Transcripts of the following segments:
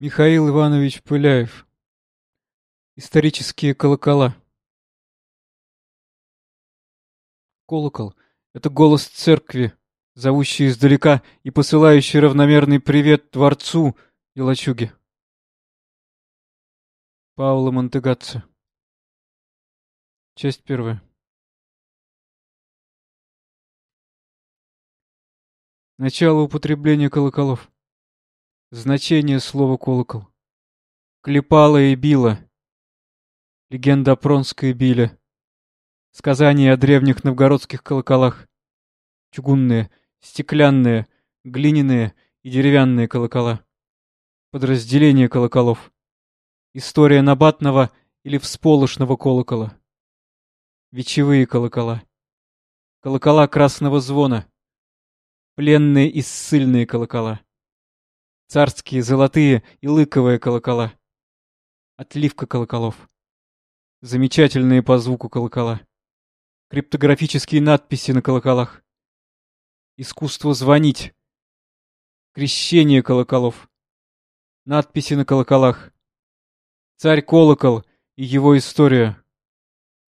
Михаил Иванович Пыляев. Исторические колокола. Колокол — это голос церкви, зовущий издалека и посылающий равномерный привет Творцу и лачуге. Пауло Монтегатце. Часть первая. Начало употребления колоколов. Значение слова «колокол». Клепала и била. Легенда о Пронской биле. Сказания о древних новгородских колоколах. Чугунные, стеклянные, глиняные и деревянные колокола. Подразделение колоколов. История набатного или всполошного колокола. Вечевые колокола. Колокола красного звона. Пленные и ссыльные колокола царские золотые и лыковые колокола. Отливка колоколов. Замечательные по звуку колокола. Криптографические надписи на колоколах. Искусство звонить. Крещение колоколов. Надписи на колоколах. Царь-колокол и его история.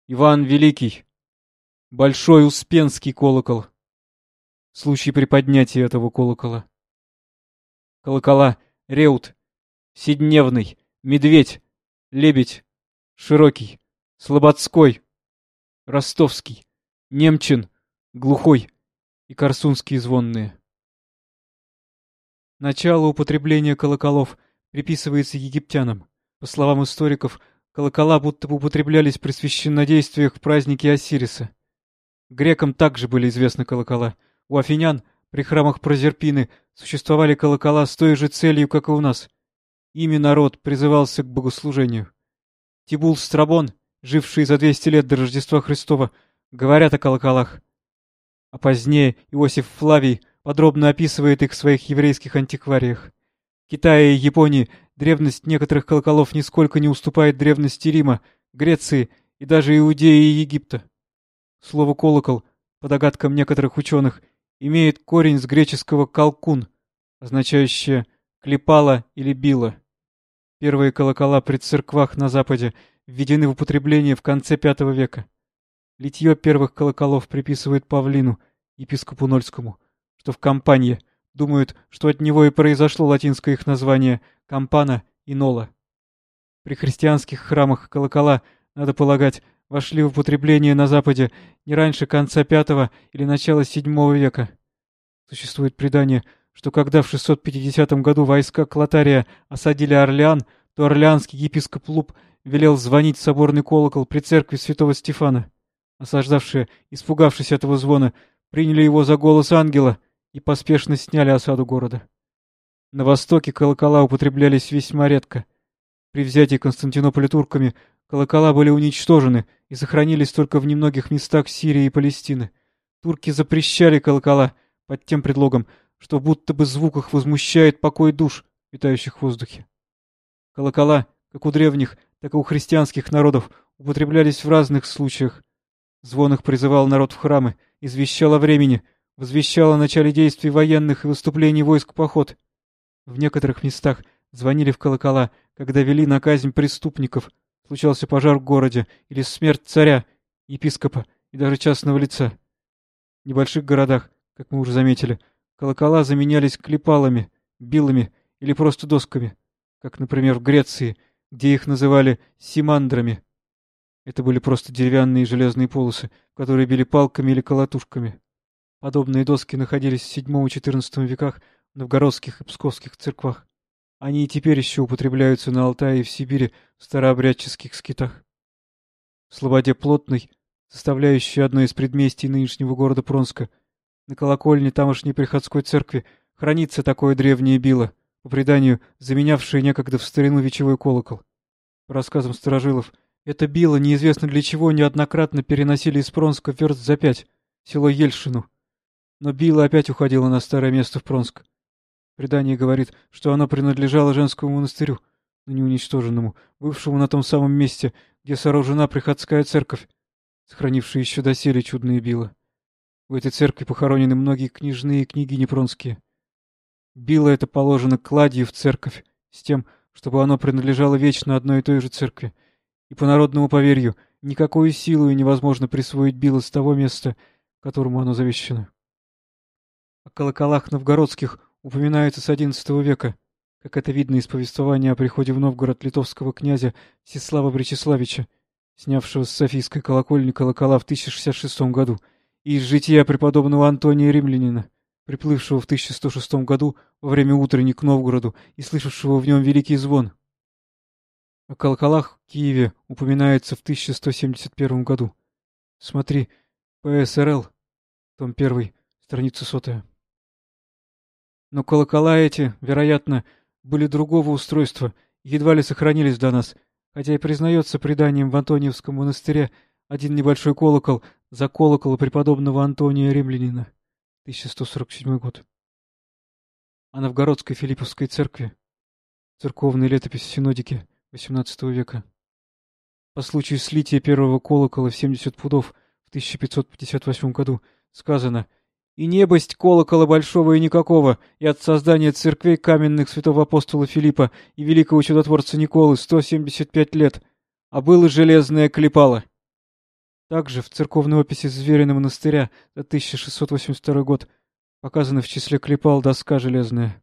Иван Великий. Большой Успенский колокол. Случай приподнятия этого колокола колокола, реут, седневный, медведь, лебедь, широкий, слободской, ростовский, немчин, глухой и корсунские звонные. Начало употребления колоколов приписывается египтянам. По словам историков, колокола будто бы употреблялись при священнодействиях в празднике Осириса. Грекам также были известны колокола. У афинян при храмах Прозерпины существовали колокола с той же целью, как и у нас. Ими народ призывался к богослужению. Тибул Страбон, живший за 200 лет до Рождества Христова, говорят о колоколах. А позднее Иосиф Флавий подробно описывает их в своих еврейских антиквариях. В Китае и Японии древность некоторых колоколов нисколько не уступает древности Рима, Греции и даже Иудеи и Египта. Слово «колокол», по догадкам некоторых ученых, имеет корень с греческого «колкун», означающее «клепало» или «било». Первые колокола при церквах на Западе введены в употребление в конце V века. Литье первых колоколов приписывает Павлину, епископу Нольскому, что в Кампанье думают, что от него и произошло латинское их название «кампана» и «нола». При христианских храмах колокола, надо полагать, вошли в употребление на Западе не раньше конца V или начала VII века. Существует предание, что когда в 650 году войска Клотария осадили Орлеан, то орлеанский епископ Луп велел звонить в соборный колокол при церкви святого Стефана. Осаждавшие, испугавшись этого звона, приняли его за голос ангела и поспешно сняли осаду города. На востоке колокола употреблялись весьма редко. При взятии Константинополя турками Колокола были уничтожены и сохранились только в немногих местах Сирии и Палестины. Турки запрещали колокола под тем предлогом, что будто бы звук их возмущает покой душ, витающих в воздухе. Колокола, как у древних, так и у христианских народов, употреблялись в разных случаях. Звон их призывал народ в храмы, извещал о времени, возвещал о начале действий военных и выступлений войск поход. В некоторых местах звонили в колокола, когда вели на казнь преступников, случался пожар в городе или смерть царя, епископа и даже частного лица. В небольших городах, как мы уже заметили, колокола заменялись клепалами, билами или просто досками, как, например, в Греции, где их называли симандрами. Это были просто деревянные железные полосы, которые били палками или колотушками. Подобные доски находились в VII-XIV веках в новгородских и псковских церквах. Они и теперь еще употребляются на Алтае и в Сибири в старообрядческих скитах. В Слободе Плотной, составляющей одно из предместий нынешнего города Пронска, на колокольне тамошней приходской церкви хранится такое древнее било, по преданию заменявшее некогда в старину вечевой колокол. По рассказам сторожилов, это било неизвестно для чего неоднократно переносили из Пронска верст за пять, село Ельшину. Но било опять уходило на старое место в Пронск. Предание говорит, что оно принадлежало женскому монастырю, но не уничтоженному, бывшему на том самом месте, где сооружена приходская церковь, сохранившая еще доселе чудные била. В этой церкви похоронены многие книжные книги непронские. Било это положено кладью в церковь, с тем, чтобы оно принадлежало вечно одной и той же церкви. И по народному поверью, никакой силой невозможно присвоить било с того места, которому оно завещано. О колоколах новгородских упоминается с XI века, как это видно из повествования о приходе в Новгород литовского князя Всеслава Бречеславича, снявшего с Софийской колокольни колокола в 1066 году, и из жития преподобного Антония Римлянина, приплывшего в 1106 году во время утренней к Новгороду и слышавшего в нем великий звон. О колоколах в Киеве упоминается в 1171 году. Смотри, ПСРЛ, том 1, страница сотая. Но колокола эти, вероятно, были другого устройства едва ли сохранились до нас, хотя и признается преданием в Антониевском монастыре один небольшой колокол за колокол преподобного Антония Римлянина, 1147 год. О Новгородской Филипповской церкви, церковной летопись синодики XVIII века. По случаю слития первого колокола в 70 пудов в 1558 году сказано — и небость колокола большого и никакого, и от создания церквей каменных святого апостола Филиппа и великого чудотворца Николы 175 лет, а было железное клепало. Также в церковной описи Звериного монастыря за 1682 год показана в числе клепал доска железная.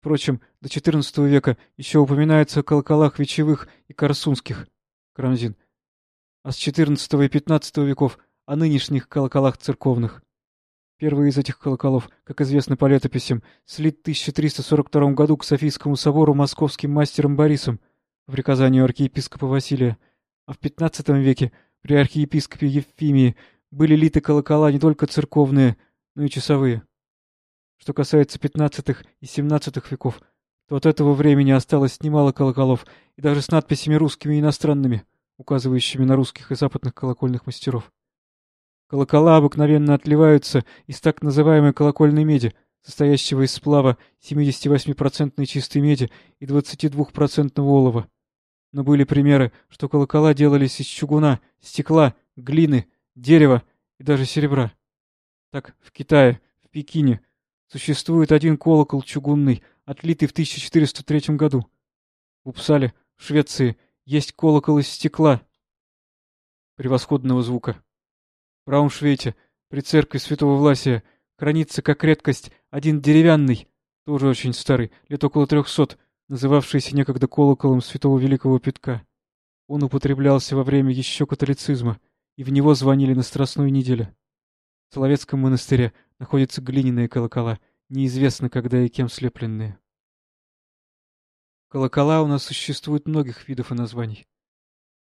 Впрочем, до XIV века еще упоминается о колоколах вечевых и корсунских, Крамзин, а с XIV и XV веков о нынешних колоколах церковных. Первый из этих колоколов, как известно по летописям, слит в 1342 году к Софийскому собору московским мастером Борисом по приказанию архиепископа Василия, а в XV веке при архиепископе Евфимии были литы колокола не только церковные, но и часовые. Что касается XV и XVII веков, то от этого времени осталось немало колоколов, и даже с надписями русскими и иностранными, указывающими на русских и западных колокольных мастеров. Колокола обыкновенно отливаются из так называемой колокольной меди, состоящего из сплава 78% чистой меди и 22% олова. Но были примеры, что колокола делались из чугуна, стекла, глины, дерева и даже серебра. Так, в Китае, в Пекине, существует один колокол чугунный, отлитый в 1403 году. В Упсале, в Швеции, есть колокол из стекла превосходного звука. В Раумшвейте, при церкви святого Власия, хранится как редкость один деревянный, тоже очень старый, лет около трехсот, называвшийся некогда колоколом святого Великого Петка. Он употреблялся во время еще католицизма, и в него звонили на Страстную неделю. В Соловецком монастыре находятся глиняные колокола, неизвестно когда и кем слепленные. Колокола у нас существует многих видов и названий.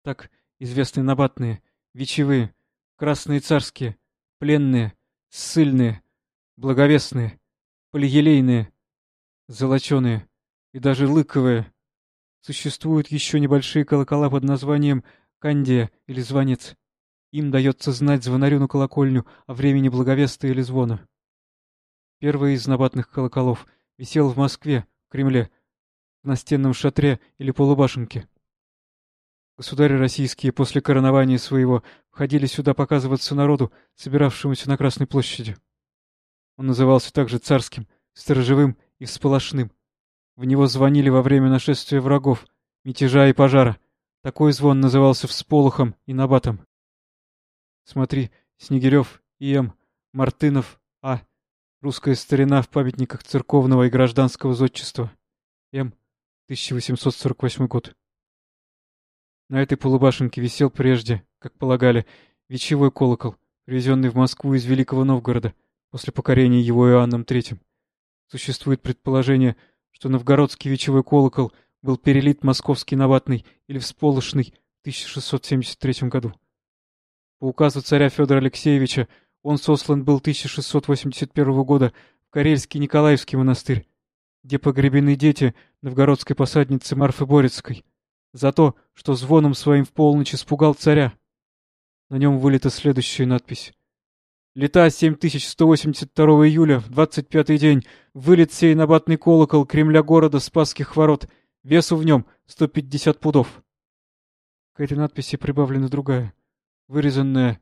Так, известные набатные, вечевые, красные царские, пленные, ссыльные, благовестные, полиелейные, золоченые и даже лыковые. Существуют еще небольшие колокола под названием кандия или звонец. Им дается знать звонарю на колокольню о времени благовеста или звона. Первый из набатных колоколов висел в Москве, в Кремле, в настенном шатре или полубашенке. Государи российские после коронования своего входили сюда показываться народу, собиравшемуся на Красной площади. Он назывался также царским, сторожевым и всполошным. В него звонили во время нашествия врагов, мятежа и пожара. Такой звон назывался всполохом и набатом. Смотри, Снегирев, И.М., Мартынов, А. Русская старина в памятниках церковного и гражданского зодчества. М. 1848 год. На этой полубашенке висел прежде, как полагали, вечевой колокол, привезенный в Москву из Великого Новгорода после покорения его Иоанном III. Существует предположение, что новгородский вечевой колокол был перелит московский наватный или всполошный в 1673 году. По указу царя Федора Алексеевича он сослан был 1681 года в Карельский Николаевский монастырь, где погребены дети новгородской посадницы Марфы Борецкой за то, что звоном своим в полночь испугал царя. На нем вылита следующая надпись. Лета 7182 июля, в 25-й день, вылет сей набатный колокол Кремля города Спасских ворот, весу в нем 150 пудов. К этой надписи прибавлена другая, вырезанная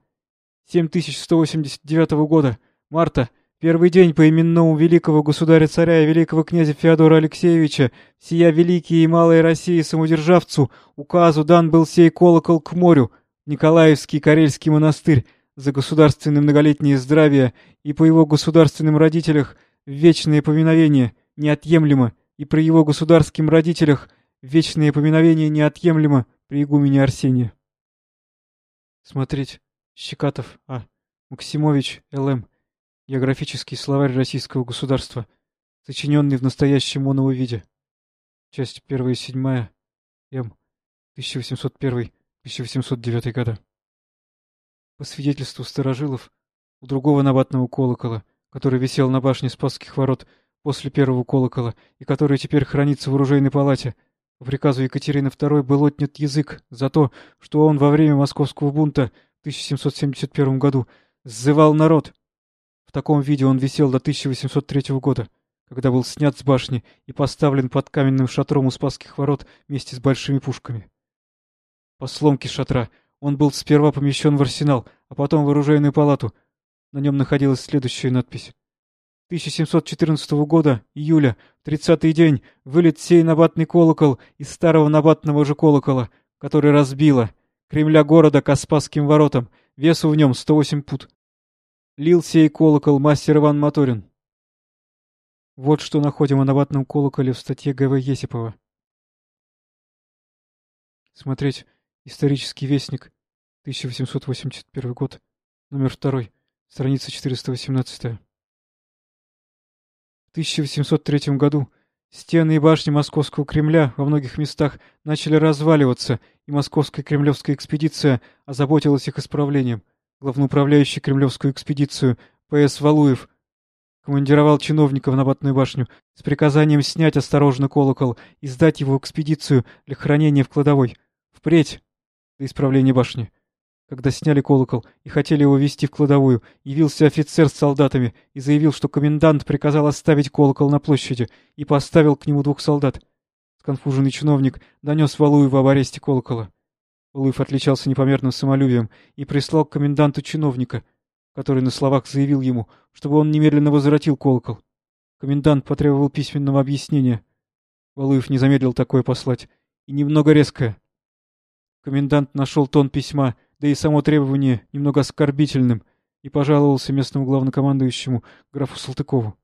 7189 года, марта, первый день по именному великого государя-царя и великого князя Феодора Алексеевича, сия великие и малые России самодержавцу, указу дан был сей колокол к морю, Николаевский Карельский монастырь, за государственное многолетнее здравие и по его государственным родителях вечное поминовение неотъемлемо, и про его государским родителях вечное поминовение неотъемлемо при игумене Арсении. Смотреть. Щекатов А. Максимович Л.М. Географический словарь российского государства. Сочиненный в настоящем моновом виде. Часть первая и седьмая. М. 1801-1809 года. По свидетельству старожилов, у другого набатного колокола, который висел на башне Спасских ворот после первого колокола и который теперь хранится в оружейной палате, по приказу Екатерины II был отнят язык за то, что он во время московского бунта в 1771 году сзывал народ. В таком виде он висел до 1803 года, когда был снят с башни и поставлен под каменным шатром у Спасских ворот вместе с большими пушками. По сломке шатра он был сперва помещен в арсенал, а потом в оружейную палату. На нем находилась следующая надпись. 1714 года, июля, тридцатый день, вылет сей набатный колокол из старого набатного же колокола, который разбило, Кремля города к Аспасским воротам, весу в нем 108 пут. Лил сей колокол мастер Иван Моторин. Вот что находим о набатном колоколе в статье Г.В. Есипова. Смотреть «Исторический вестник», 1881 год, номер 2, страница 418. 1803 году стены и башни Московского Кремля во многих местах начали разваливаться, и Московская кремлевская экспедиция озаботилась их исправлением. Главноуправляющий кремлевскую экспедицию П.С. Валуев командировал чиновников на Батную башню с приказанием снять осторожно колокол и сдать его в экспедицию для хранения в кладовой. Впредь, до исправления башни. Когда сняли колокол и хотели его вести в кладовую, явился офицер с солдатами и заявил, что комендант приказал оставить колокол на площади и поставил к нему двух солдат. Сконфуженный чиновник донес Валуеву об аресте колокола. Валуев отличался непомерным самолюбием и прислал к коменданту чиновника, который на словах заявил ему, чтобы он немедленно возвратил колокол. Комендант потребовал письменного объяснения. Валуев не замедлил такое послать, и немного резкое. Комендант нашел тон письма да и само требование немного оскорбительным, и пожаловался местному главнокомандующему графу Салтыкову.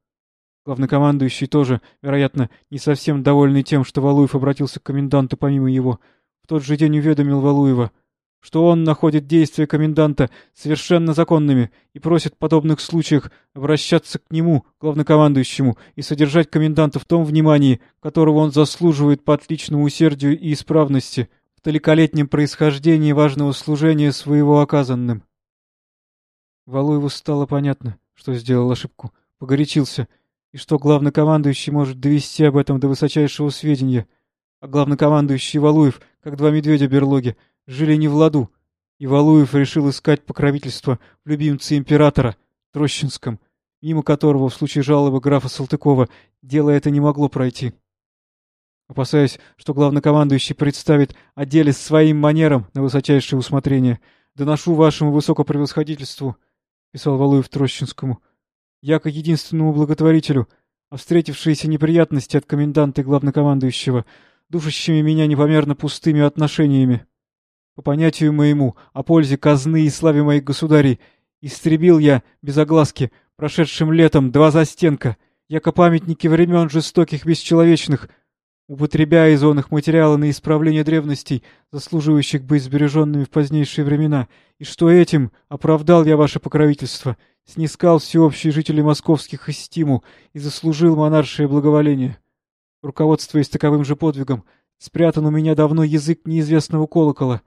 Главнокомандующий тоже, вероятно, не совсем довольный тем, что Валуев обратился к коменданту помимо его, в тот же день уведомил Валуева, что он находит действия коменданта совершенно законными и просит в подобных случаях обращаться к нему, главнокомандующему, и содержать коменданта в том внимании, которого он заслуживает по отличному усердию и исправности — далеколетнем происхождении важного служения своего оказанным. Валуеву стало понятно, что сделал ошибку, погорячился, и что главнокомандующий может довести об этом до высочайшего сведения. А главнокомандующий Валуев, как два медведя берлоги, жили не в ладу, и Валуев решил искать покровительство в любимце императора, Трощинском, мимо которого в случае жалобы графа Салтыкова дело это не могло пройти. Опасаясь, что главнокомандующий представит о деле своим манерам на высочайшее усмотрение, доношу вашему высокопревосходительству, — писал Валуев Трощинскому, — яко единственному благотворителю, а встретившиеся неприятности от коменданта и главнокомандующего, душащими меня непомерно пустыми отношениями. По понятию моему о пользе казны и славе моих государей, истребил я, без огласки, прошедшим летом два застенка, яко памятники времен жестоких бесчеловечных — употребляя из их материала на исправление древностей, заслуживающих быть сбереженными в позднейшие времена, и что этим оправдал я ваше покровительство, снискал всеобщие жители московских истиму и заслужил монаршее благоволение. Руководствуясь таковым же подвигом, спрятан у меня давно язык неизвестного колокола,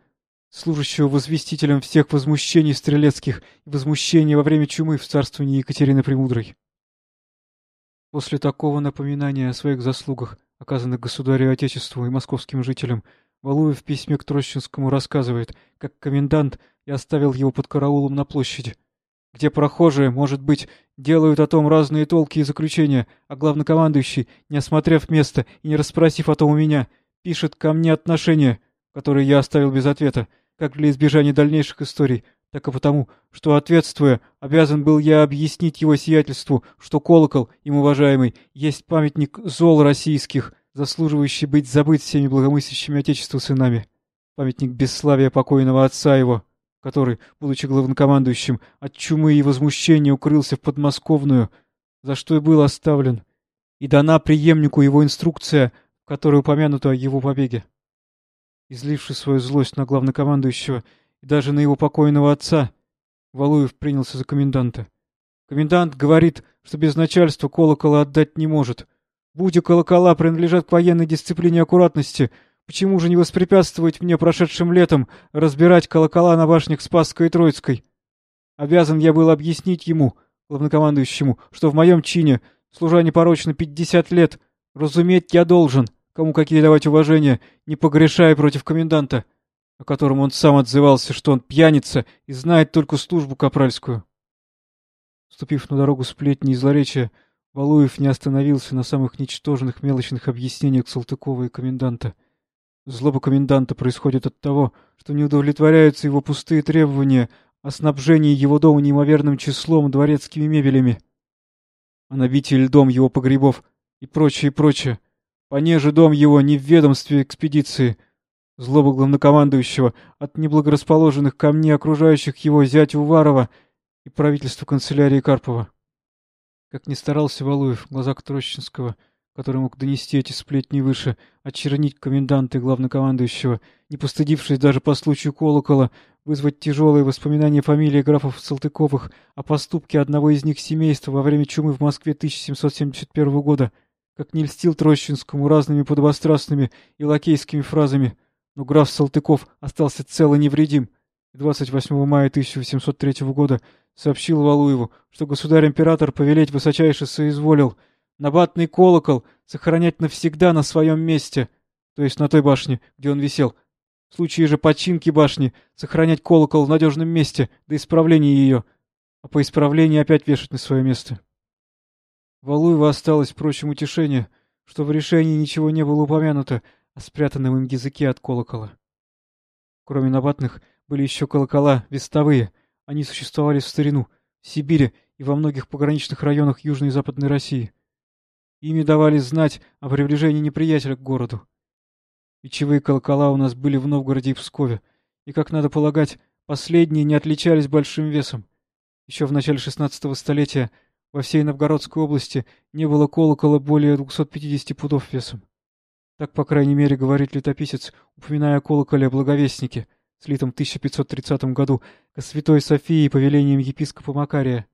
служащего возвестителем всех возмущений стрелецких и возмущений во время чумы в царствовании Екатерины Премудрой. После такого напоминания о своих заслугах оказанных государю Отечеству и московским жителям, Валуев в письме к Трощинскому рассказывает, как комендант я оставил его под караулом на площади, где прохожие, может быть, делают о том разные толки и заключения, а главнокомандующий, не осмотрев место и не расспросив о том у меня, пишет ко мне отношения, которые я оставил без ответа, как для избежания дальнейших историй, так и потому, что, ответствуя, обязан был я объяснить его сиятельству, что колокол, им уважаемый, есть памятник зол российских, заслуживающий быть забыт всеми благомыслящими отечеству сынами. Памятник бесславия покойного отца его, который, будучи главнокомандующим, от чумы и возмущения укрылся в подмосковную, за что и был оставлен, и дана преемнику его инструкция, в которой упомянуто о его побеге. Изливший свою злость на главнокомандующего и даже на его покойного отца, Валуев принялся за коменданта. Комендант говорит, что без начальства колокола отдать не может. Будь колокола принадлежат к военной дисциплине аккуратности, почему же не воспрепятствовать мне прошедшим летом разбирать колокола на башнях Спасской и Троицкой? Обязан я был объяснить ему, главнокомандующему, что в моем чине, служа непорочно пятьдесят лет, разуметь я должен, кому какие давать уважения, не погрешая против коменданта о котором он сам отзывался, что он пьяница и знает только службу капральскую. Ступив на дорогу сплетни и злоречия, Валуев не остановился на самых ничтожных мелочных объяснениях Салтыкова и коменданта. Злоба коменданта происходит от того, что не удовлетворяются его пустые требования о снабжении его дома неимоверным числом дворецкими мебелями, о набитии льдом его погребов и прочее, прочее. Понеже дом его не в ведомстве экспедиции — Злоба главнокомандующего от неблагорасположенных камней окружающих его зять Уварова и правительства канцелярии Карпова. Как ни старался Валуев, глаза Трощинского, который мог донести эти сплетни выше, очернить коменданта и главнокомандующего, не постыдившись даже по случаю колокола, вызвать тяжелые воспоминания фамилии графов Салтыковых о поступке одного из них семейства во время чумы в Москве 1771 года, как не льстил Трощинскому разными подобострастными и лакейскими фразами — но граф Салтыков остался цел и невредим. 28 мая 1803 года сообщил Валуеву, что государь-император повелеть высочайше соизволил набатный колокол сохранять навсегда на своем месте, то есть на той башне, где он висел. В случае же починки башни сохранять колокол в надежном месте до исправления ее, а по исправлении опять вешать на свое место. Валуева осталось, впрочем, утешение, что в решении ничего не было упомянуто, о спрятанном им языке от колокола. Кроме набатных, были еще колокола вестовые. Они существовали в старину, в Сибири и во многих пограничных районах Южной и Западной России. Ими давали знать о приближении неприятеля к городу. Вечевые колокола у нас были в Новгороде и Пскове, и, как надо полагать, последние не отличались большим весом. Еще в начале шестнадцатого столетия во всей Новгородской области не было колокола более 250 пудов весом. Так, по крайней мере, говорит летописец, упоминая о колоколе Благовестнике, слитом в 1530 году к Святой Софии повелением епископа Макария.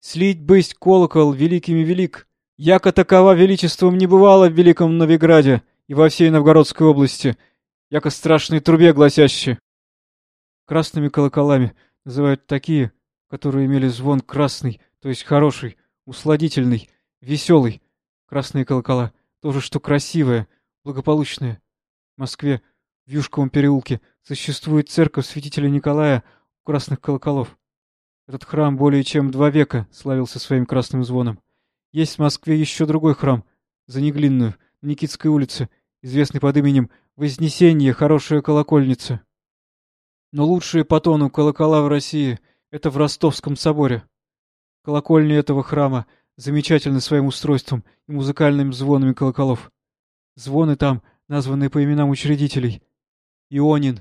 «Слить бысть колокол великими велик, яко такова величеством не бывало в Великом Новиграде и во всей Новгородской области, яко страшной трубе гласяще». Красными колоколами называют такие, которые имели звон красный, то есть хороший, усладительный, веселый. Красные колокола — тоже что красивое — благополучное. В Москве, в Юшковом переулке, существует церковь святителя Николая у красных колоколов. Этот храм более чем два века славился своим красным звоном. Есть в Москве еще другой храм, за Неглинную, на Никитской улице, известный под именем Вознесение, хорошая колокольница. Но лучшие по тону колокола в России — это в Ростовском соборе. Колокольня этого храма замечательны своим устройством и музыкальными звонами колоколов. Звоны там, названные по именам учредителей. Ионин,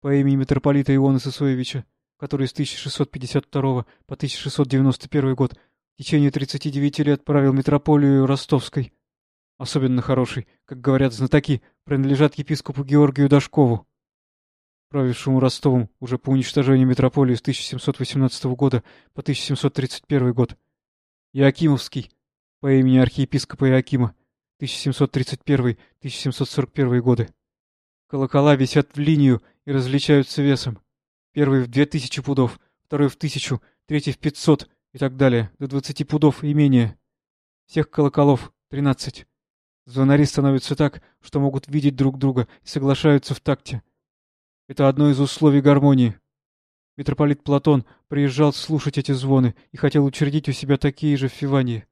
по имени митрополита Иона Сысоевича, который с 1652 по 1691 год в течение 39 лет правил митрополию Ростовской. Особенно хороший, как говорят знатоки, принадлежат епископу Георгию Дашкову, правившему Ростовом уже по уничтожению митрополии с 1718 года по 1731 год. Иакимовский, по имени архиепископа Иакима, 1731-1741 годы. Колокола висят в линию и различаются весом. Первый в 2000 пудов, второй в 1000, третий в 500 и так далее, до 20 пудов и менее. Всех колоколов 13. Звонари становятся так, что могут видеть друг друга и соглашаются в такте. Это одно из условий гармонии. Митрополит Платон приезжал слушать эти звоны и хотел учредить у себя такие же в Фивании.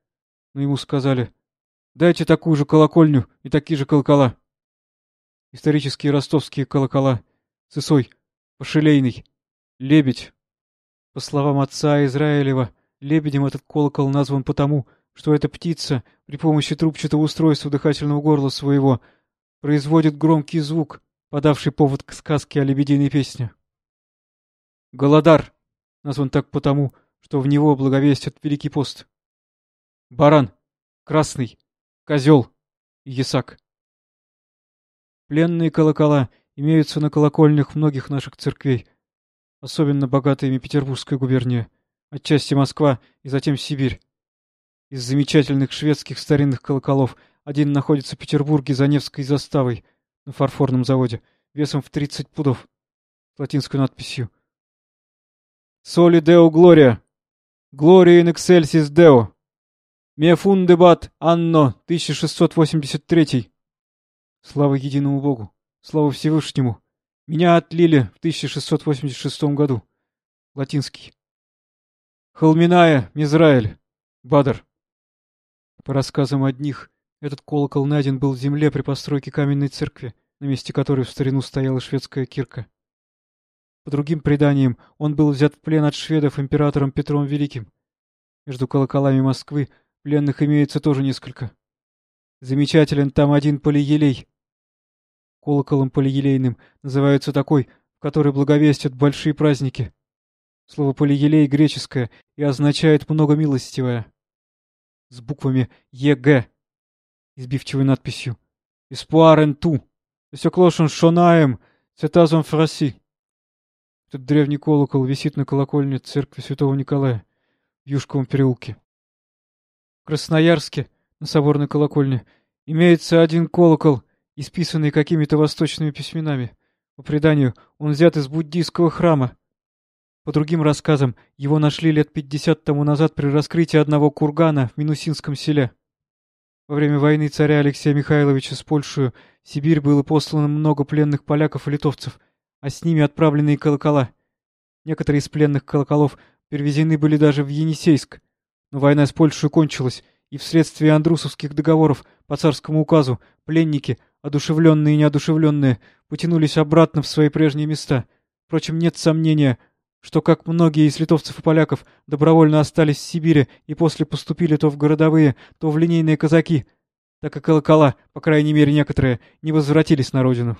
Но ему сказали — Дайте такую же колокольню и такие же колокола. Исторические ростовские колокола. Сысой, Пошелейный, Лебедь, По словам отца Израилева, лебедем этот колокол назван потому, что эта птица при помощи трубчатого устройства дыхательного горла своего производит громкий звук, подавший повод к сказке о лебединой песне. Голодар назван так потому, что в него благовестят Великий пост. Баран, Красный, Козел и Ясак. Пленные колокола имеются на колокольнях многих наших церквей, особенно богатыми Петербургской губернии, отчасти Москва и затем Сибирь. Из замечательных шведских старинных колоколов один находится в Петербурге за Невской заставой на фарфорном заводе, весом в 30 пудов, с латинской надписью «Соли Део Глория! Глория in excelsis Deo! Me fundebat anno 1683!» Слава единому Богу! Слава Всевышнему! Меня отлили в 1686 году. Латинский. Холминая, Мизраэль, Бадр. По рассказам одних, этот колокол найден был в земле при постройке каменной церкви, на месте которой в старину стояла шведская кирка. По другим преданиям, он был взят в плен от шведов императором Петром Великим. Между колоколами Москвы пленных имеется тоже несколько. Замечателен там один полиелей. Колоколом полиелейным называется такой, который благовестят большие праздники. Слово «полиелей» греческое и означает «многомилостивое» с буквами ЕГ, избивчивой надписью «Эспуарен ту», «Сёклошен шонаем», «Цетазон фраси». Этот древний колокол висит на колокольне церкви святого Николая в Юшковом переулке. В Красноярске, на соборной колокольне, имеется один колокол, исписанный какими-то восточными письменами. По преданию, он взят из буддийского храма, по другим рассказам, его нашли лет пятьдесят тому назад при раскрытии одного кургана в Минусинском селе. Во время войны царя Алексея Михайловича с Польшей в Сибирь было послано много пленных поляков и литовцев, а с ними отправленные колокола. Некоторые из пленных колоколов перевезены были даже в Енисейск. Но война с Польшей кончилась, и вследствие андрусовских договоров по царскому указу пленники, одушевленные и неодушевленные, потянулись обратно в свои прежние места. Впрочем, нет сомнения, что, как многие из литовцев и поляков, добровольно остались в Сибири и после поступили то в городовые, то в линейные казаки, так и колокола, по крайней мере некоторые, не возвратились на родину.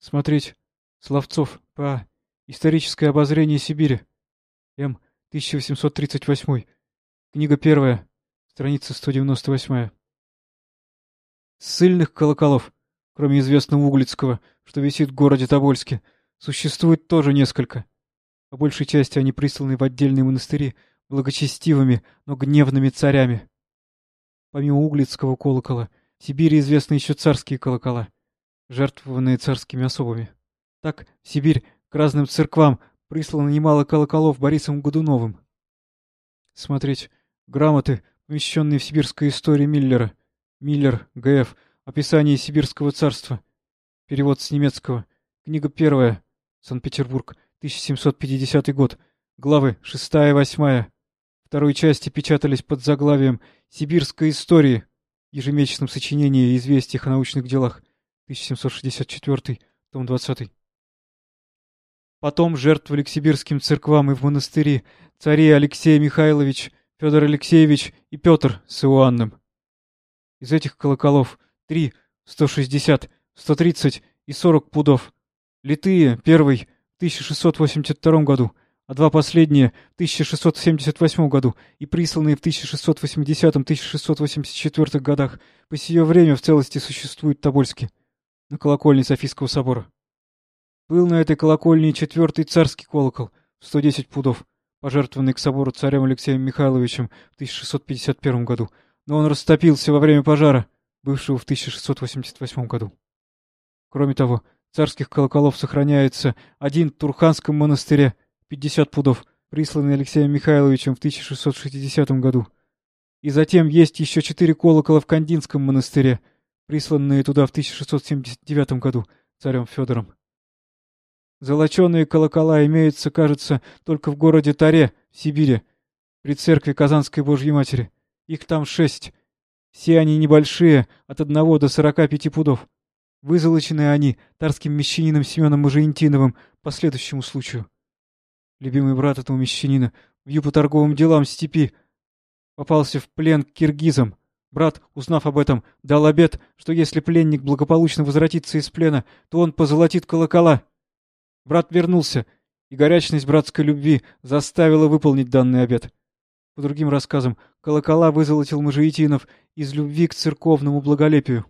Смотреть. Словцов. По. Историческое обозрение Сибири. М. 1838. Книга первая. Страница 198. Ссыльных колоколов, кроме известного Углицкого, что висит в городе Тобольске, существует тоже несколько. По большей части они присланы в отдельные монастыри благочестивыми, но гневными царями. Помимо углицкого колокола, в Сибири известны еще царские колокола, жертвованные царскими особами. Так, в Сибирь к разным церквам прислано немало колоколов Борисом Годуновым. Смотреть грамоты, помещенные в сибирской истории Миллера. Миллер, Г.Ф. Описание Сибирского царства. Перевод с немецкого. Книга первая. Санкт-Петербург. 1750 год. Главы 6-8. Второй части печатались под заглавием «Сибирская история» в ежемесячном сочинении известиях о научных делах. 1764, том 20. Потом жертвовали к сибирским церквам и в монастыри цари Алексей Михайлович, Федор Алексеевич и Петр с Иоанном. Из этих колоколов три, сто шестьдесят, сто тридцать и сорок пудов. Литые, первый, 1682 году, а два последние в 1678 году и присланные в 1680-1684 годах, по сие время в целости существуют Тобольске, на колокольне Софийского собора. Был на этой колокольне четвертый царский колокол в 110 пудов, пожертвованный к собору царем Алексеем Михайловичем в 1651 году, но он растопился во время пожара, бывшего в 1688 году. Кроме того, Царских колоколов сохраняется один в Турханском монастыре, 50 пудов, присланный Алексеем Михайловичем в 1660 году. И затем есть еще четыре колокола в Кандинском монастыре, присланные туда в 1679 году царем Федором. Золоченые колокола имеются, кажется, только в городе Таре, в Сибири, при церкви Казанской Божьей Матери. Их там шесть. Все они небольшие, от одного до сорока пяти пудов. Вызолочены они тарским мещанином Семеном Можаентиновым по следующему случаю. любимый брат этого мещанина, вью по торговым делам степи. Попался в плен к киргизам. Брат, узнав об этом, дал обет, что если пленник благополучно возвратится из плена, то он позолотит колокола. Брат вернулся, и горячность братской любви заставила выполнить данный обет. По другим рассказам, колокола вызолотил Можаитинов из любви к церковному благолепию.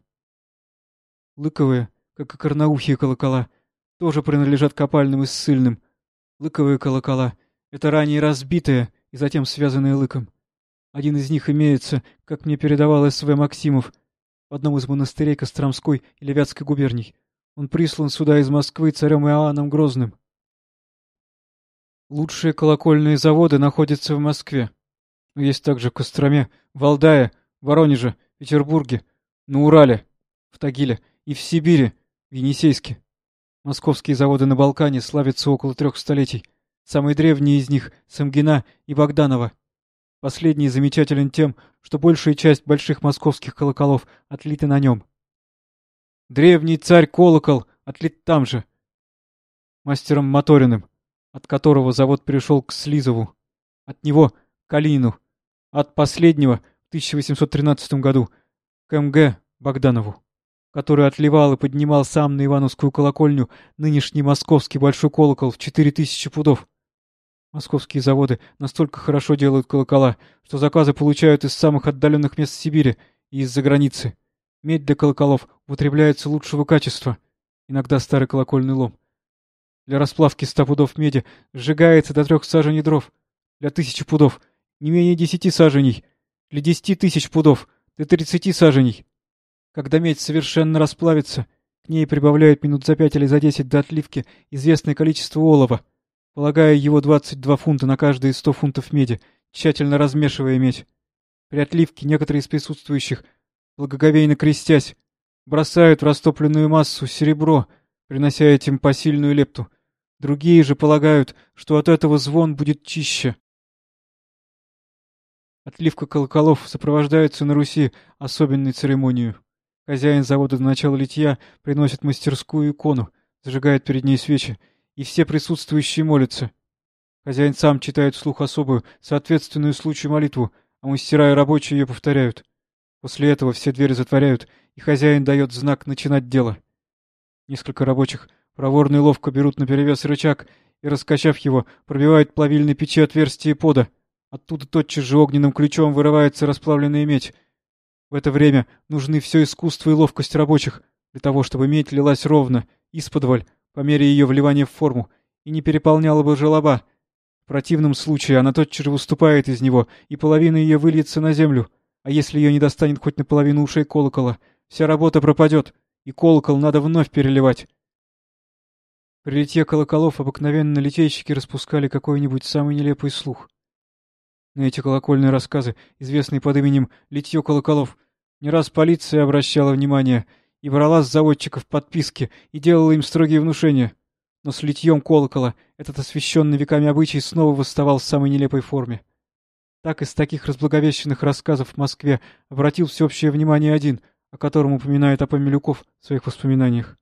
Лыковые, как и корноухие колокола, тоже принадлежат копальным и ссыльным. Лыковые колокола — это ранее разбитые и затем связанные лыком. Один из них имеется, как мне передавал СВ Максимов, в одном из монастырей Костромской и Левятской губерний. Он прислан сюда из Москвы царем Иоанном Грозным. Лучшие колокольные заводы находятся в Москве. Есть также в Костроме, Валдае, Воронеже, Петербурге, на Урале, в Тагиле и в Сибири, в Енисейске. Московские заводы на Балкане славятся около трех столетий. Самые древние из них — Самгина и Богданова. Последний замечателен тем, что большая часть больших московских колоколов отлиты на нем. Древний царь-колокол отлит там же, мастером Моториным, от которого завод перешел к Слизову. От него — Калину, от последнего в 1813 году к МГ Богданову, который отливал и поднимал сам на Ивановскую колокольню нынешний московский большой колокол в 4000 пудов. Московские заводы настолько хорошо делают колокола, что заказы получают из самых отдаленных мест Сибири и из-за границы. Медь для колоколов употребляется лучшего качества, иногда старый колокольный лом. Для расплавки ста пудов меди сжигается до трех саженей дров, для тысячи пудов не менее десяти саженей, для десяти тысяч пудов, до тридцати саженей. Когда медь совершенно расплавится, к ней прибавляют минут за пять или за десять до отливки известное количество олова, полагая его двадцать два фунта на каждые сто фунтов меди, тщательно размешивая медь. При отливке некоторые из присутствующих, благоговейно крестясь, бросают в растопленную массу серебро, принося этим посильную лепту. Другие же полагают, что от этого звон будет чище. Отливка колоколов сопровождается на Руси особенной церемонией. Хозяин завода до начала литья приносит мастерскую икону, зажигает перед ней свечи, и все присутствующие молятся. Хозяин сам читает вслух особую, соответственную случаю молитву, а мастера и рабочие ее повторяют. После этого все двери затворяют, и хозяин дает знак начинать дело. Несколько рабочих проворно и ловко берут наперевес рычаг и, раскачав его, пробивают плавильной печи отверстие пода — Оттуда тотчас же огненным ключом вырывается расплавленная медь. В это время нужны все искусство и ловкость рабочих для того, чтобы медь лилась ровно, исподволь, по мере ее вливания в форму, и не переполняла бы желоба. В противном случае она тотчас же выступает из него, и половина ее выльется на землю, а если ее не достанет хоть наполовину ушей колокола, вся работа пропадет, и колокол надо вновь переливать. При литье колоколов обыкновенно литейщики распускали какой-нибудь самый нелепый слух. На эти колокольные рассказы, известные под именем «Литье колоколов», не раз полиция обращала внимание и брала с заводчиков подписки и делала им строгие внушения. Но с литьем колокола этот освященный веками обычай снова восставал в самой нелепой форме. Так из таких разблаговещенных рассказов в Москве обратил всеобщее внимание один, о котором упоминает Апа Милюков в своих воспоминаниях.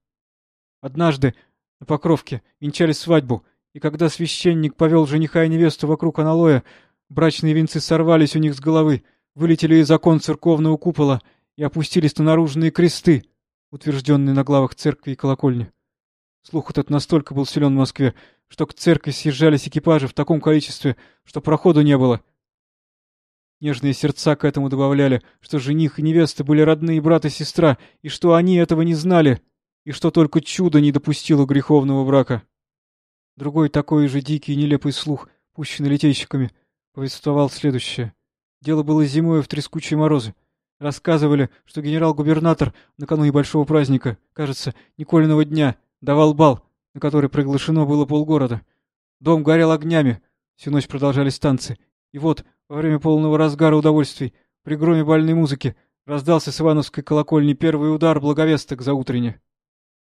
Однажды на Покровке венчали свадьбу, и когда священник повел жениха и невесту вокруг аналоя, Брачные венцы сорвались у них с головы, вылетели из окон церковного купола и опустились на наружные кресты, утвержденные на главах церкви и колокольни. Слух этот настолько был силен в Москве, что к церкви съезжались экипажи в таком количестве, что проходу не было. Нежные сердца к этому добавляли, что жених и невеста были родные брат и сестра, и что они этого не знали, и что только чудо не допустило греховного брака. Другой такой же дикий и нелепый слух, пущенный литейщиками — повествовал следующее. Дело было зимой в трескучие морозы. Рассказывали, что генерал-губернатор накануне большого праздника, кажется, Николиного дня, давал бал, на который приглашено было полгорода. Дом горел огнями, всю ночь продолжались танцы. И вот, во время полного разгара удовольствий, при громе бальной музыки, раздался с Ивановской колокольни первый удар благовесток за утренне.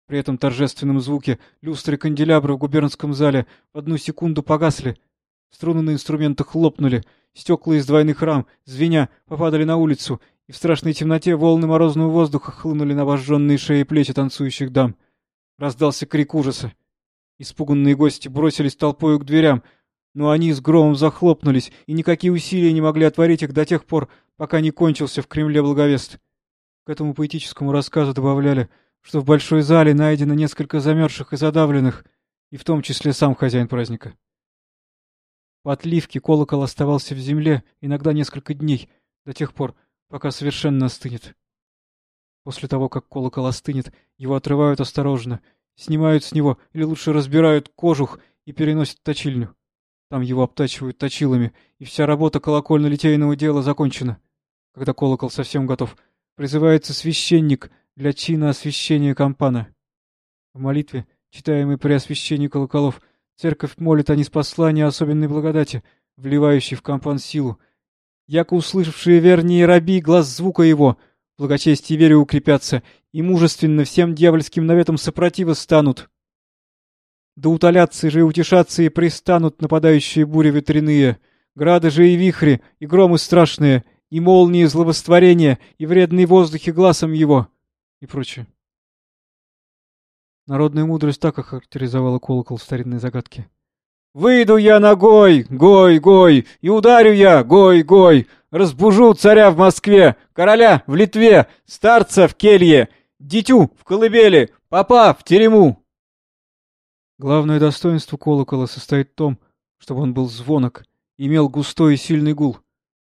При этом торжественном звуке люстры канделябры в губернском зале в одну секунду погасли, Струны на инструментах хлопнули, стекла из двойных рам, звеня, попадали на улицу, и в страшной темноте волны морозного воздуха хлынули на обожженные шеи и плечи танцующих дам. Раздался крик ужаса. Испуганные гости бросились толпою к дверям, но они с громом захлопнулись, и никакие усилия не могли отворить их до тех пор, пока не кончился в Кремле благовест. К этому поэтическому рассказу добавляли, что в большой зале найдено несколько замерзших и задавленных, и в том числе сам хозяин праздника. По отливке колокол оставался в земле иногда несколько дней, до тех пор, пока совершенно остынет. После того, как колокол остынет, его отрывают осторожно, снимают с него или лучше разбирают кожух и переносят в точильню. Там его обтачивают точилами, и вся работа колокольно-литейного дела закончена. Когда колокол совсем готов, призывается священник для чина освящения кампана. В молитве, читаемой при освящении колоколов, церковь молит о неспослании особенной благодати, вливающей в кампан силу. Яко услышавшие вернее раби глаз звука его, благочестие вере укрепятся, и мужественно всем дьявольским наветам сопротива станут. Да утолятся же и утешатся и пристанут нападающие бури ветряные, грады же и вихри, и громы страшные, и молнии зловостворения, и вредные воздухи глазом его, и прочее. Народная мудрость так охарактеризовала колокол в старинной загадке. «Выйду я ногой, гой, гой, и ударю я, гой, гой, разбужу царя в Москве, короля в Литве, старца в келье, дитю в колыбели, папа в терему». Главное достоинство колокола состоит в том, чтобы он был звонок, имел густой и сильный гул.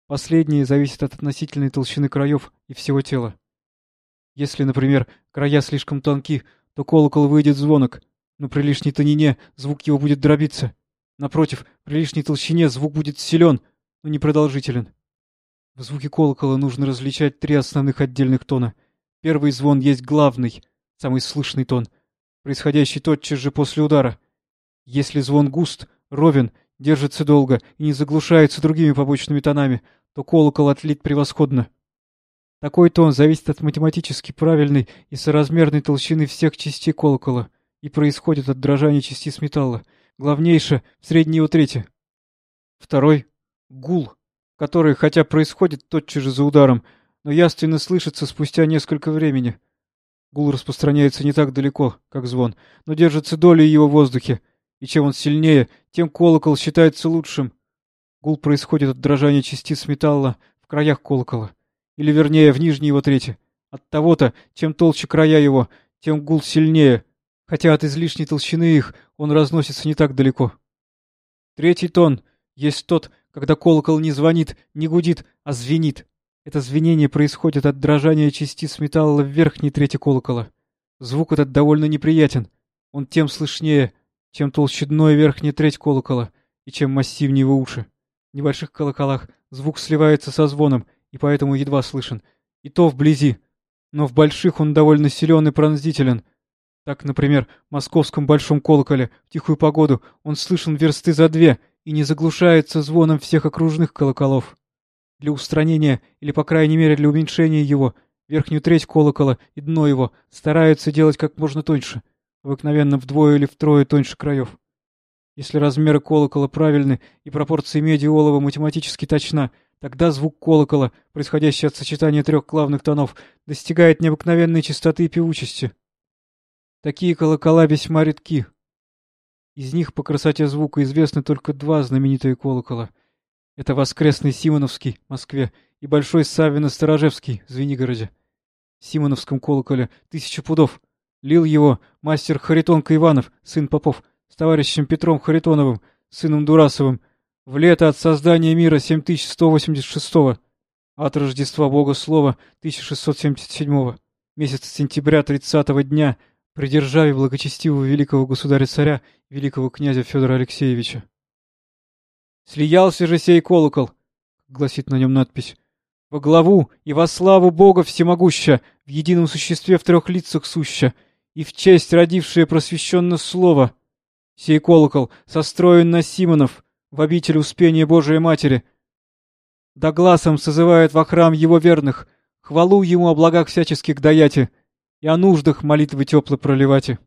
Последнее зависит от относительной толщины краев и всего тела. Если, например, края слишком тонки, то колокол выйдет звонок, но при лишней тонине звук его будет дробиться. Напротив, при лишней толщине звук будет силен, но непродолжителен. В звуке колокола нужно различать три основных отдельных тона. Первый звон есть главный, самый слышный тон, происходящий тотчас же после удара. Если звон густ, ровен, держится долго и не заглушается другими побочными тонами, то колокол отлит превосходно. Такой тон зависит от математически правильной и соразмерной толщины всех частей колокола и происходит от дрожания частиц металла, главнейшее в средней его трети. Второй — гул, который, хотя происходит тотчас же за ударом, но яственно слышится спустя несколько времени. Гул распространяется не так далеко, как звон, но держится долей его в воздухе, и чем он сильнее, тем колокол считается лучшим. Гул происходит от дрожания частиц металла в краях колокола, или вернее в нижней его трети. От того-то, чем толще края его, тем гул сильнее, хотя от излишней толщины их он разносится не так далеко. Третий тон есть тот, когда колокол не звонит, не гудит, а звенит. Это звенение происходит от дрожания частиц металла в верхней трети колокола. Звук этот довольно неприятен. Он тем слышнее, чем толще дно и верхняя треть колокола, и чем массивнее его уши. В небольших колоколах звук сливается со звоном, и поэтому едва слышен. И то вблизи. Но в больших он довольно силен и пронзителен. Так, например, в московском большом колоколе в тихую погоду он слышен версты за две и не заглушается звоном всех окружных колоколов. Для устранения, или по крайней мере для уменьшения его, верхнюю треть колокола и дно его стараются делать как можно тоньше, обыкновенно вдвое или втрое тоньше краев. Если размеры колокола правильны и пропорции меди олова математически точна, тогда звук колокола, происходящий от сочетания трех главных тонов, достигает необыкновенной чистоты и певучести. Такие колокола весьма редки. Из них по красоте звука известны только два знаменитые колокола. Это воскресный Симоновский в Москве и Большой Савино-Сторожевский в Звенигороде. В Симоновском колоколе тысяча пудов. Лил его мастер Харитонка Иванов, сын Попов, с товарищем Петром Харитоновым, сыном Дурасовым, в лето от создания мира 7186-го, от Рождества Бога Слова 1677-го, месяца сентября 30-го дня, при державе благочестивого великого государя-царя, великого князя Федора Алексеевича. «Слиялся же сей колокол», — гласит на нем надпись, — «во главу и во славу Бога всемогуща, в едином существе в трех лицах суща, и в честь родившее просвещенно слово, Сей колокол состроен на Симонов, в обитель Успения Божией Матери. Да глазом созывает во храм его верных, хвалу ему о благах всяческих даяти, и о нуждах молитвы тепло проливати.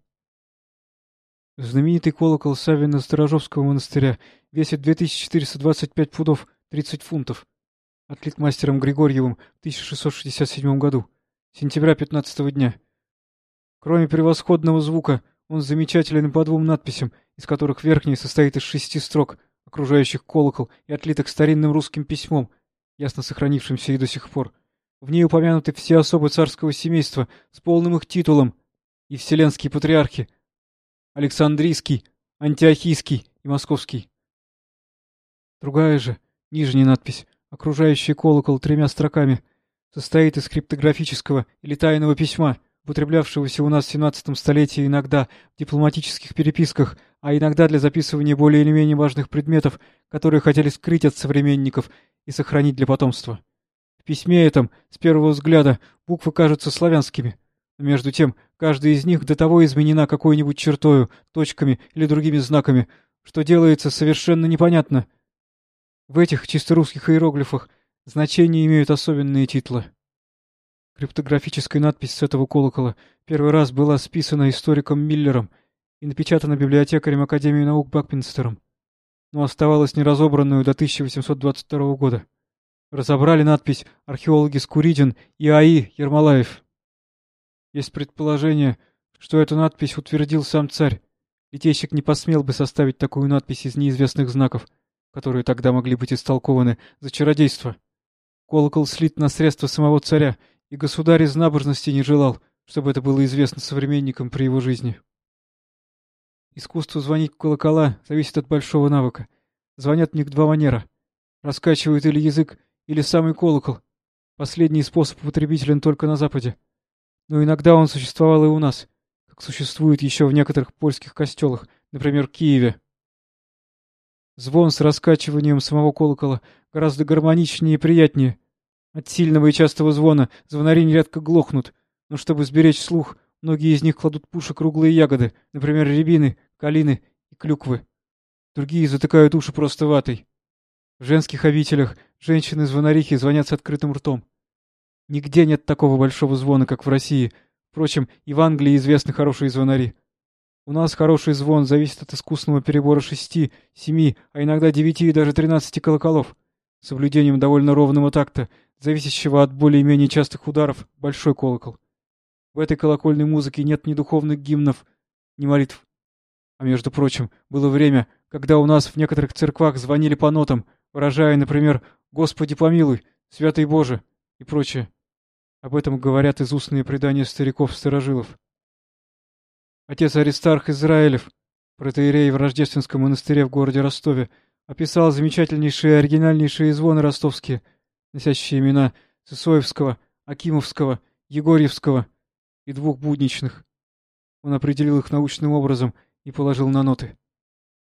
Знаменитый колокол Савина Сторожовского монастыря весит 2425 пудов 30 фунтов. Отлит мастером Григорьевым в 1667 году, сентября 15 дня. Кроме превосходного звука, он замечателен по двум надписям, из которых верхняя состоит из шести строк, окружающих колокол и отлитых старинным русским письмом, ясно сохранившимся и до сих пор. В ней упомянуты все особы царского семейства с полным их титулом и вселенские патриархи Александрийский, Антиохийский и Московский. Другая же, нижняя надпись, окружающая колокол тремя строками, состоит из криптографического или тайного письма, употреблявшегося у нас в 17 столетии иногда в дипломатических переписках, а иногда для записывания более или менее важных предметов, которые хотели скрыть от современников и сохранить для потомства. В письме этом, с первого взгляда, буквы кажутся славянскими, но между тем каждая из них до того изменена какой-нибудь чертою, точками или другими знаками, что делается совершенно непонятно. В этих чисто русских иероглифах значения имеют особенные титлы. Криптографическая надпись с этого колокола первый раз была списана историком Миллером и напечатана библиотекарем Академии наук Бакминстером, но оставалась неразобранную до 1822 года. Разобрали надпись археологи Скуридин и А.И. Ермолаев. Есть предположение, что эту надпись утвердил сам царь. Литейщик не посмел бы составить такую надпись из неизвестных знаков, которые тогда могли быть истолкованы за чародейство. Колокол слит на средства самого царя — и государь из набожности не желал, чтобы это было известно современникам при его жизни. Искусство звонить в колокола зависит от большого навыка. Звонят в них два манера. Раскачивают или язык, или самый колокол. Последний способ употребителен только на Западе. Но иногда он существовал и у нас, как существует еще в некоторых польских костелах, например, в Киеве. Звон с раскачиванием самого колокола гораздо гармоничнее и приятнее, от сильного и частого звона звонари нередко глохнут, но чтобы сберечь слух, многие из них кладут пуши круглые ягоды, например, рябины, калины и клюквы. Другие затыкают уши просто ватой. В женских обителях женщины-звонарихи звонят с открытым ртом. Нигде нет такого большого звона, как в России. Впрочем, и в Англии известны хорошие звонари. У нас хороший звон зависит от искусного перебора шести, семи, а иногда девяти и даже тринадцати колоколов. Соблюдением довольно ровного такта, зависящего от более-менее частых ударов, большой колокол. В этой колокольной музыке нет ни духовных гимнов, ни молитв. А между прочим, было время, когда у нас в некоторых церквах звонили по нотам, выражая, например, «Господи помилуй», «Святый Боже» и прочее. Об этом говорят из устные предания стариков-старожилов. Отец Аристарх Израилев, протеерей в Рождественском монастыре в городе Ростове, описал замечательнейшие оригинальнейшие звоны ростовские — носящие имена Сысоевского, Акимовского, Егорьевского и двух будничных. Он определил их научным образом и положил на ноты.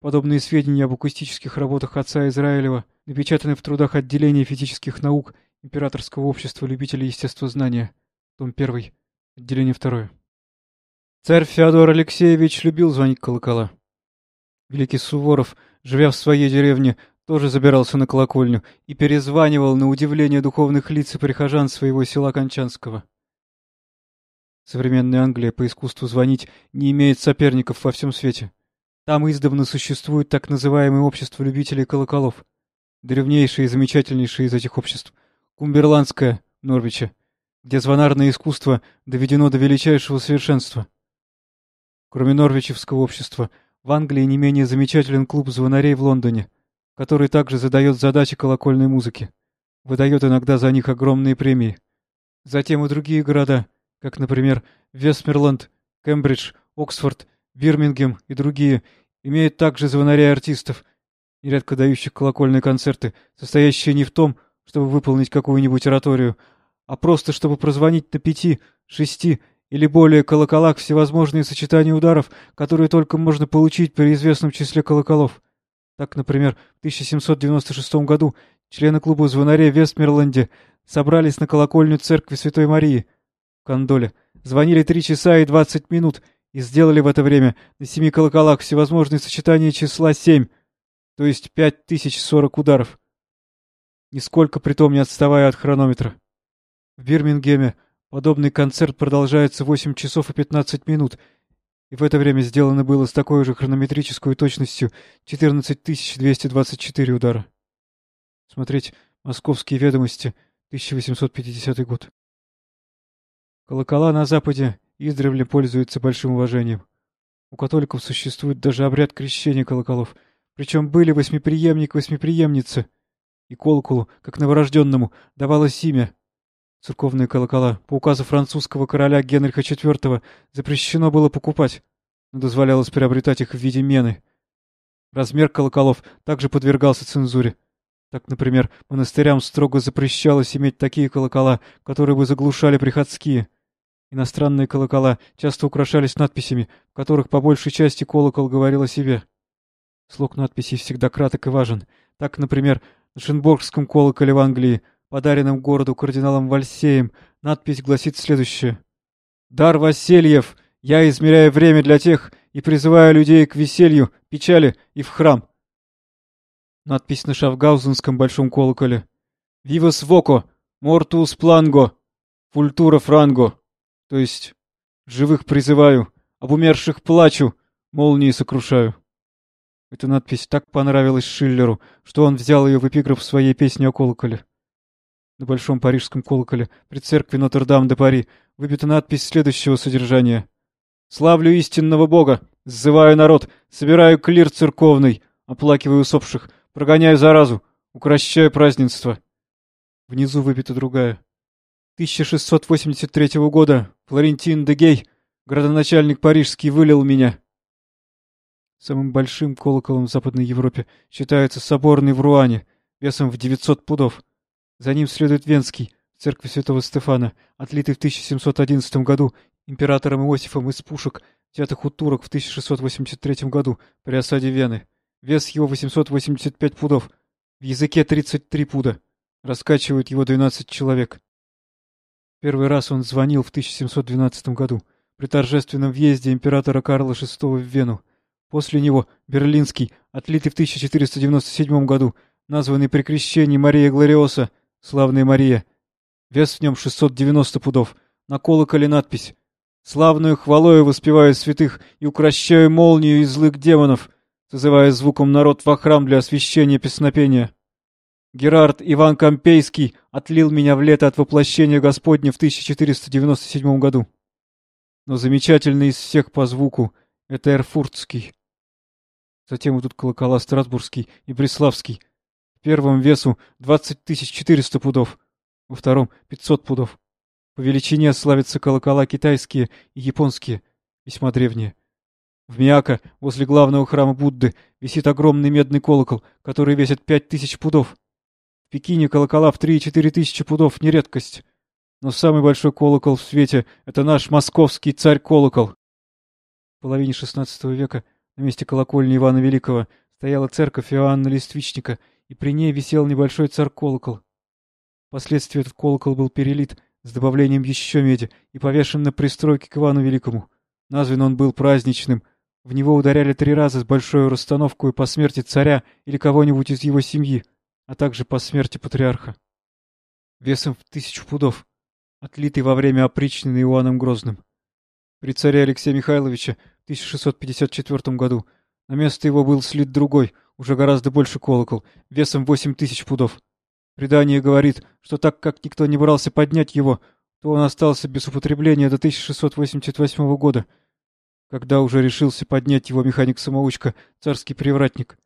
Подобные сведения об акустических работах отца Израилева напечатаны в трудах отделения физических наук Императорского общества любителей естествознания, том 1, отделение 2. Царь Феодор Алексеевич любил звонить колокола. Великий Суворов, живя в своей деревне, тоже забирался на колокольню и перезванивал на удивление духовных лиц и прихожан своего села Кончанского. Современная Англия по искусству звонить не имеет соперников во всем свете. Там издавна существует так называемое общество любителей колоколов. Древнейшее и замечательнейшее из этих обществ — Кумберландское, Норвича, где звонарное искусство доведено до величайшего совершенства. Кроме Норвичевского общества, в Англии не менее замечателен клуб звонарей в Лондоне — который также задает задачи колокольной музыки. Выдает иногда за них огромные премии. Затем и другие города, как, например, Вестмерланд, Кембридж, Оксфорд, Бирмингем и другие, имеют также звонарей артистов, нередко дающих колокольные концерты, состоящие не в том, чтобы выполнить какую-нибудь ораторию, а просто чтобы прозвонить на пяти, шести или более колоколах всевозможные сочетания ударов, которые только можно получить при известном числе колоколов. Так, например, в 1796 году члены клуба звонарей в Вестмерленде собрались на колокольню церкви Святой Марии в Кандоле, звонили три часа и двадцать минут и сделали в это время на семи колоколах всевозможные сочетания числа семь, то есть пять тысяч сорок ударов. Нисколько притом не отставая от хронометра. В Бирмингеме подобный концерт продолжается восемь часов и пятнадцать минут — и в это время сделано было с такой же хронометрической точностью 14224 удара. Смотреть «Московские ведомости», 1850 год. Колокола на Западе издревле пользуются большим уважением. У католиков существует даже обряд крещения колоколов, Причем были восьмиприемник, восьмиприемница. И колоколу, как новорожденному, давалось имя. Церковные колокола по указу французского короля Генриха IV запрещено было покупать, но дозволялось приобретать их в виде мены. Размер колоколов также подвергался цензуре. Так, например, монастырям строго запрещалось иметь такие колокола, которые бы заглушали приходские. Иностранные колокола часто украшались надписями, в которых по большей части колокол говорил о себе. Слог надписей всегда краток и важен. Так, например, на Шенборгском колоколе в Англии, подаренном городу кардиналом Вальсеем, надпись гласит следующее. «Дар Васильев! Я измеряю время для тех и призываю людей к веселью, печали и в храм. Надпись на шафгаузенском большом колоколе. «Вивас воко! Мортус планго! Фультура франго!» То есть «Живых призываю, об умерших плачу, молнии сокрушаю». Эта надпись так понравилась Шиллеру, что он взял ее в эпиграф своей песни о колоколе. На большом парижском колоколе при церкви Нотр-Дам-де-Пари выбита надпись следующего содержания. «Славлю истинного Бога, сзываю народ, собираю клир церковный, оплакиваю усопших, Прогоняю заразу, укращаю празднество. Внизу выбита другая. 1683 года Флорентин де Гей, градоначальник парижский, вылил меня. Самым большим колоколом в Западной Европе считается соборный в Руане, весом в 900 пудов. За ним следует Венский, церкви святого Стефана, отлитый в 1711 году императором Иосифом из пушек, взятых у турок в 1683 году при осаде Вены. Вес его 885 пудов. В языке 33 пуда. Раскачивают его 12 человек. Первый раз он звонил в 1712 году при торжественном въезде императора Карла VI в Вену. После него Берлинский, отлитый в 1497 году, названный при крещении Мария Глориоса, славная Мария. Вес в нем 690 пудов. На колоколе надпись «Славную хвалою воспеваю святых и укращаю молнию из злых демонов», созывая звуком народ во храм для освящения песнопения. Герард Иван Компейский отлил меня в лето от воплощения Господня в 1497 году. Но замечательный из всех по звуку — это Эрфуртский. Затем идут колокола Страсбургский и Бреславский. В первом весу 20 400 пудов, во втором — 500 пудов. По величине славятся колокола китайские и японские, весьма древние. В Миако, возле главного храма Будды, висит огромный медный колокол, который весит пять тысяч пудов. В Пекине колокола в три-четыре тысячи пудов — не редкость. Но самый большой колокол в свете — это наш московский царь-колокол. В половине XVI века на месте колокольни Ивана Великого стояла церковь Иоанна Листвичника, и при ней висел небольшой царь-колокол. Впоследствии этот колокол был перелит с добавлением еще меди и повешен на пристройке к Ивану Великому. Назван он был праздничным — в него ударяли три раза с большой расстановкой по смерти царя или кого-нибудь из его семьи, а также по смерти патриарха. Весом в тысячу пудов, отлитый во время опричнины Иоанном Грозным. При царе Алексея Михайловича в 1654 году на место его был слит другой, уже гораздо больше колокол, весом восемь тысяч пудов. Предание говорит, что так как никто не брался поднять его, то он остался без употребления до 1688 года — когда уже решился поднять его механик-самоучка, царский привратник.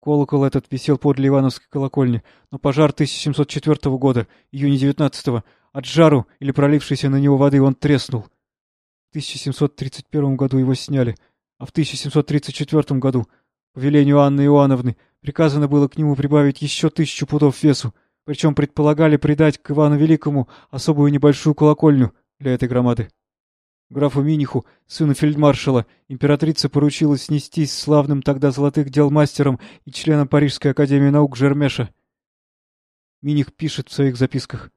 Колокол этот висел подле Ивановской колокольни, но пожар 1704 года, июня 19-го, от жару или пролившейся на него воды он треснул. В 1731 году его сняли, а в 1734 году, по велению Анны Иоанновны, приказано было к нему прибавить еще тысячу пудов весу, причем предполагали придать к Ивану Великому особую небольшую колокольню для этой громады. Графу Миниху, сыну фельдмаршала, императрица поручила снестись славным тогда золотых дел мастером и членом Парижской академии наук Жермеша. Миних пишет в своих записках.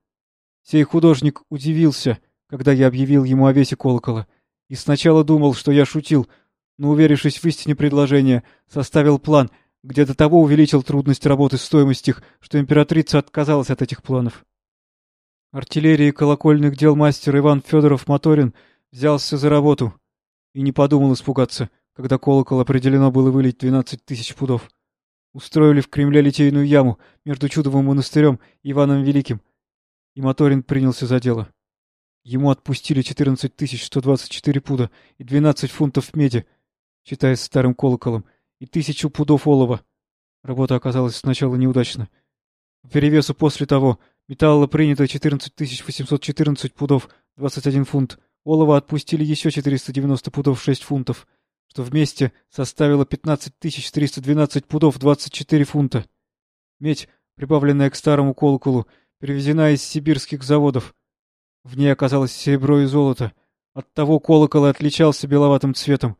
Сей художник удивился, когда я объявил ему о весе колокола, и сначала думал, что я шутил, но, уверившись в истине предложения, составил план, где до того увеличил трудность работы стоимость их, что императрица отказалась от этих планов. Артиллерии колокольных дел мастер Иван Федоров-Моторин — взялся за работу и не подумал испугаться, когда колокол определено было вылить двенадцать тысяч пудов. Устроили в Кремле литейную яму между Чудовым монастырем и Иваном Великим, и Моторин принялся за дело. Ему отпустили четырнадцать тысяч сто двадцать четыре пуда и двенадцать фунтов меди, считая старым колоколом, и тысячу пудов олова, Работа оказалась сначала неудачна. По перевесу после того металла принято 14 814 пудов 21 фунт, олова отпустили еще 490 пудов 6 фунтов, что вместе составило 15 312 пудов 24 фунта. Медь, прибавленная к старому колоколу, привезена из сибирских заводов. В ней оказалось серебро и золото. Оттого колокол и отличался беловатым цветом.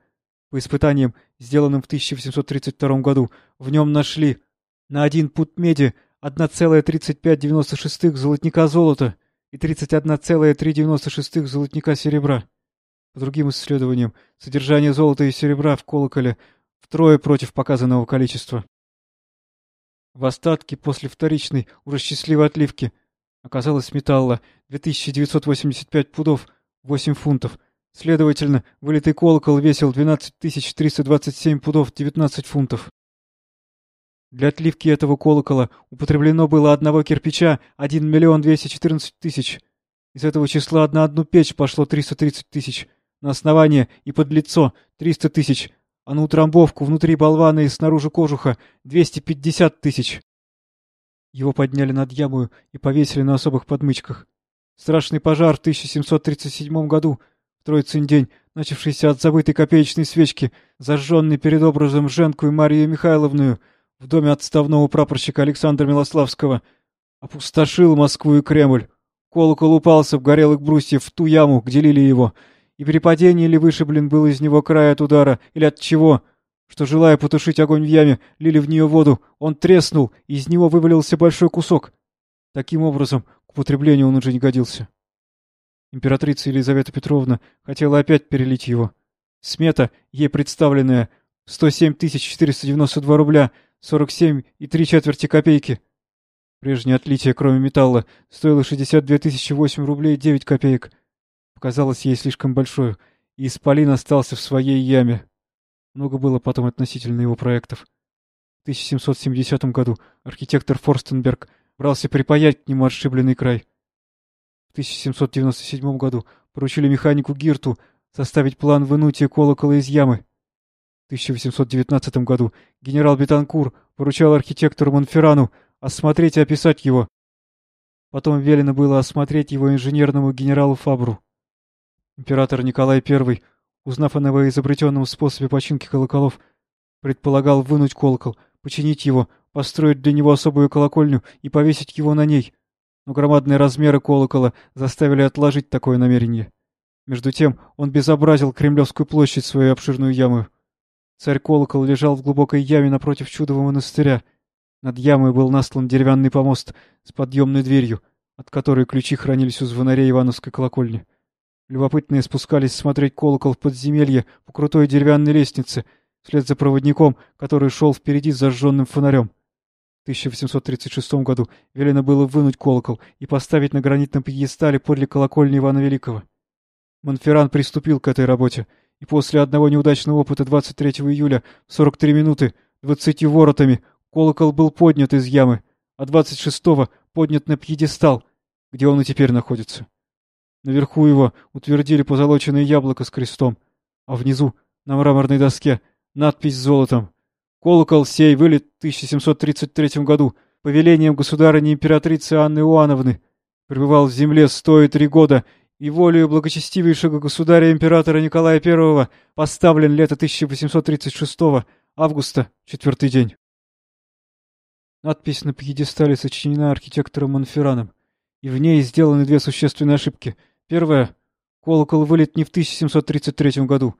По испытаниям, сделанным в 1832 году, в нем нашли на один пут меди 1,3596 золотника золота и 31,396 золотника серебра. По другим исследованиям, содержание золота и серебра в колоколе втрое против показанного количества. В остатке после вторичной, уже счастливой отливки, оказалось металла 2985 пудов 8 фунтов. Следовательно, вылитый колокол весил 12 327 пудов 19 фунтов. Для отливки этого колокола употреблено было одного кирпича 1 миллион 214 тысяч. Из этого числа на одну печь пошло 330 тысяч, на основание и под лицо 300 тысяч, а на утрамбовку внутри болвана и снаружи кожуха 250 тысяч. Его подняли над ямою и повесили на особых подмычках. Страшный пожар в 1737 году, Троицын день, начавшийся от забытой копеечной свечки, зажженной перед образом Женку и Марию Михайловну в доме отставного прапорщика Александра Милославского, опустошил Москву и Кремль. Колокол упался в горелых брусьев в ту яму, где лили его — и при падении или вышиблен был из него край от удара, или от чего, что, желая потушить огонь в яме, лили в нее воду, он треснул, и из него вывалился большой кусок. Таким образом, к употреблению он уже не годился. Императрица Елизавета Петровна хотела опять перелить его. Смета, ей представленная, 107 492 рубля, 47 и три четверти копейки. Прежнее отлитие, кроме металла, стоило 62 008 рублей 9 копеек — показалось ей слишком большой, и Исполин остался в своей яме. Много было потом относительно его проектов. В 1770 году архитектор Форстенберг брался припаять к нему отшибленный край. В 1797 году поручили механику Гирту составить план вынутия колокола из ямы. В 1819 году генерал Бетанкур поручал архитектору Монферрану осмотреть и описать его. Потом велено было осмотреть его инженерному генералу Фабру. Император Николай I, узнав о новоизобретенном способе починки колоколов, предполагал вынуть колокол, починить его, построить для него особую колокольню и повесить его на ней. Но громадные размеры колокола заставили отложить такое намерение. Между тем он безобразил Кремлевскую площадь своей обширную яму. Царь-колокол лежал в глубокой яме напротив чудового монастыря. Над ямой был наслан деревянный помост с подъемной дверью, от которой ключи хранились у звонарей Ивановской колокольни. Любопытные спускались смотреть колокол в подземелье по крутой деревянной лестнице, вслед за проводником, который шел впереди с зажженным фонарем. В 1836 году велено было вынуть колокол и поставить на гранитном пьедестале подле колокольни Ивана Великого. Монферран приступил к этой работе, и после одного неудачного опыта 23 июля в 43 минуты 20 воротами колокол был поднят из ямы, а 26-го поднят на пьедестал, где он и теперь находится. Наверху его утвердили позолоченное яблоко с крестом, а внизу, на мраморной доске, надпись с золотом. Колокол сей вылет в 1733 году повелением государыни императрицы Анны Иоанновны. Пребывал в земле сто и три года и волею благочестивейшего государя-императора Николая I поставлен лето 1836 августа, четвертый день. Надпись на пьедестале сочинена архитектором Монферраном, и в ней сделаны две существенные ошибки — Первое. Колокол вылет не в 1733 году.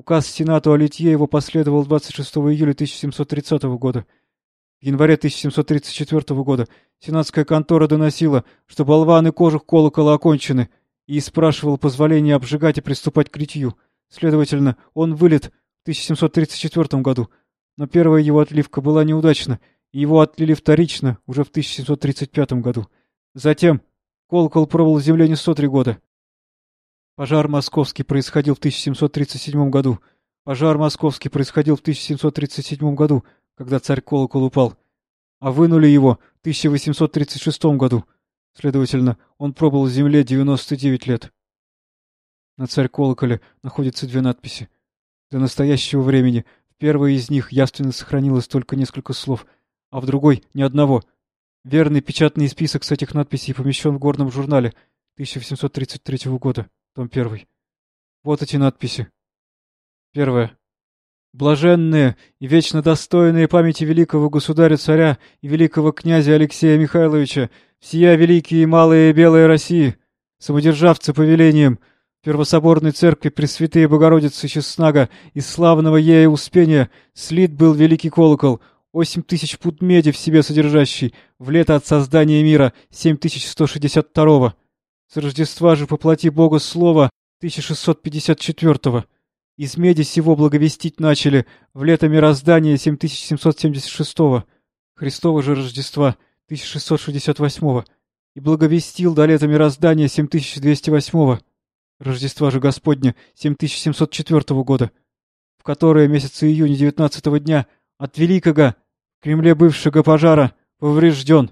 Указ Сенату о литье его последовал 26 июля 1730 года. В январе 1734 года сенатская контора доносила, что болван и кожух колокола окончены, и спрашивал позволения обжигать и приступать к литью. Следовательно, он вылет в 1734 году, но первая его отливка была неудачна, и его отлили вторично, уже в 1735 году. Затем Колокол пробыл в земле не 103 года. Пожар московский происходил в 1737 году. Пожар московский происходил в 1737 году, когда царь Колокол упал. А вынули его в 1836 году. Следовательно, он пробыл в земле 99 лет. На царь Колоколе находятся две надписи. До настоящего времени в первой из них явственно сохранилось только несколько слов, а в другой — ни одного. Верный печатный список с этих надписей помещен в горном журнале 1833 года, том 1. Вот эти надписи. Первое. Блаженные и вечно достойные памяти великого государя-царя и великого князя Алексея Михайловича, всея великие и малые белые России, самодержавцы повелением, первособорной церкви Пресвятые Богородицы Честнага и славного ея Успения слит был великий колокол, восемь тысяч пут меди в себе содержащий, в лето от создания мира, семь тысяч сто шестьдесят второго. С Рождества же поплати Бога Слово, 1654-го. Из меди сего благовестить начали в лето мироздания 7776-го, Христова же Рождества 1668-го, и благовестил до лета мироздания 7208-го, Рождества же Господня 7704 года, в которое месяца июня 19 дня от Великого в Кремле бывшего пожара поврежден.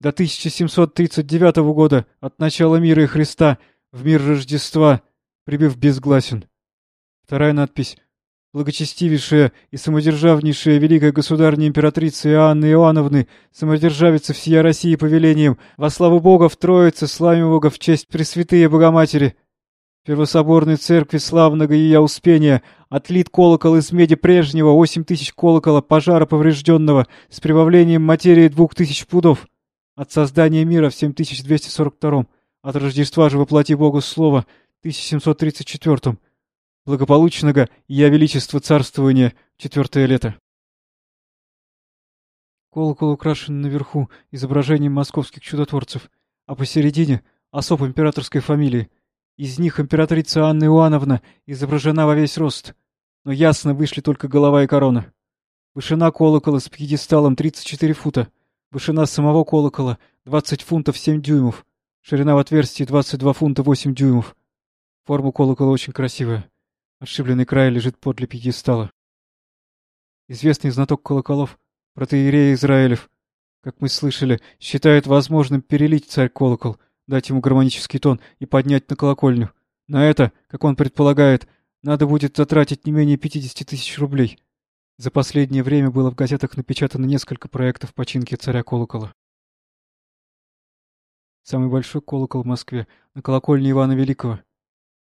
До 1739 года от начала мира и Христа в мир Рождества, прибыв безгласен. Вторая надпись. Благочестивейшая и самодержавнейшая великая государня императрица Иоанна Иоанновны, самодержавица всея России повелением, во славу Бога в Троице, славим Бога в честь Пресвятые Богоматери. Первособорной церкви славного Ия Успения отлит колокол из меди прежнего, восемь тысяч колокола пожара поврежденного с прибавлением материи двух тысяч пудов. От создания мира в 7242 от Рождества же воплоти Богу Слово, 1734 благополучного Я Величество царствования, четвертое лето. Колокол украшен наверху изображением московских чудотворцев, а посередине — особ императорской фамилии. Из них императрица Анна Иоанновна изображена во весь рост, но ясно вышли только голова и корона. Вышина колокола с пьедесталом 34 фута, вышина самого колокола 20 фунтов 7 дюймов, ширина в отверстии 22 фунта 8 дюймов. Форма колокола очень красивая. Отшибленный край лежит подле пьедестала. Известный знаток колоколов, протеерей Израилев, как мы слышали, считает возможным перелить царь колокол, дать ему гармонический тон и поднять на колокольню. На это, как он предполагает, надо будет затратить не менее 50 тысяч рублей. За последнее время было в газетах напечатано несколько проектов починки царя колокола. Самый большой колокол в Москве на колокольне Ивана Великого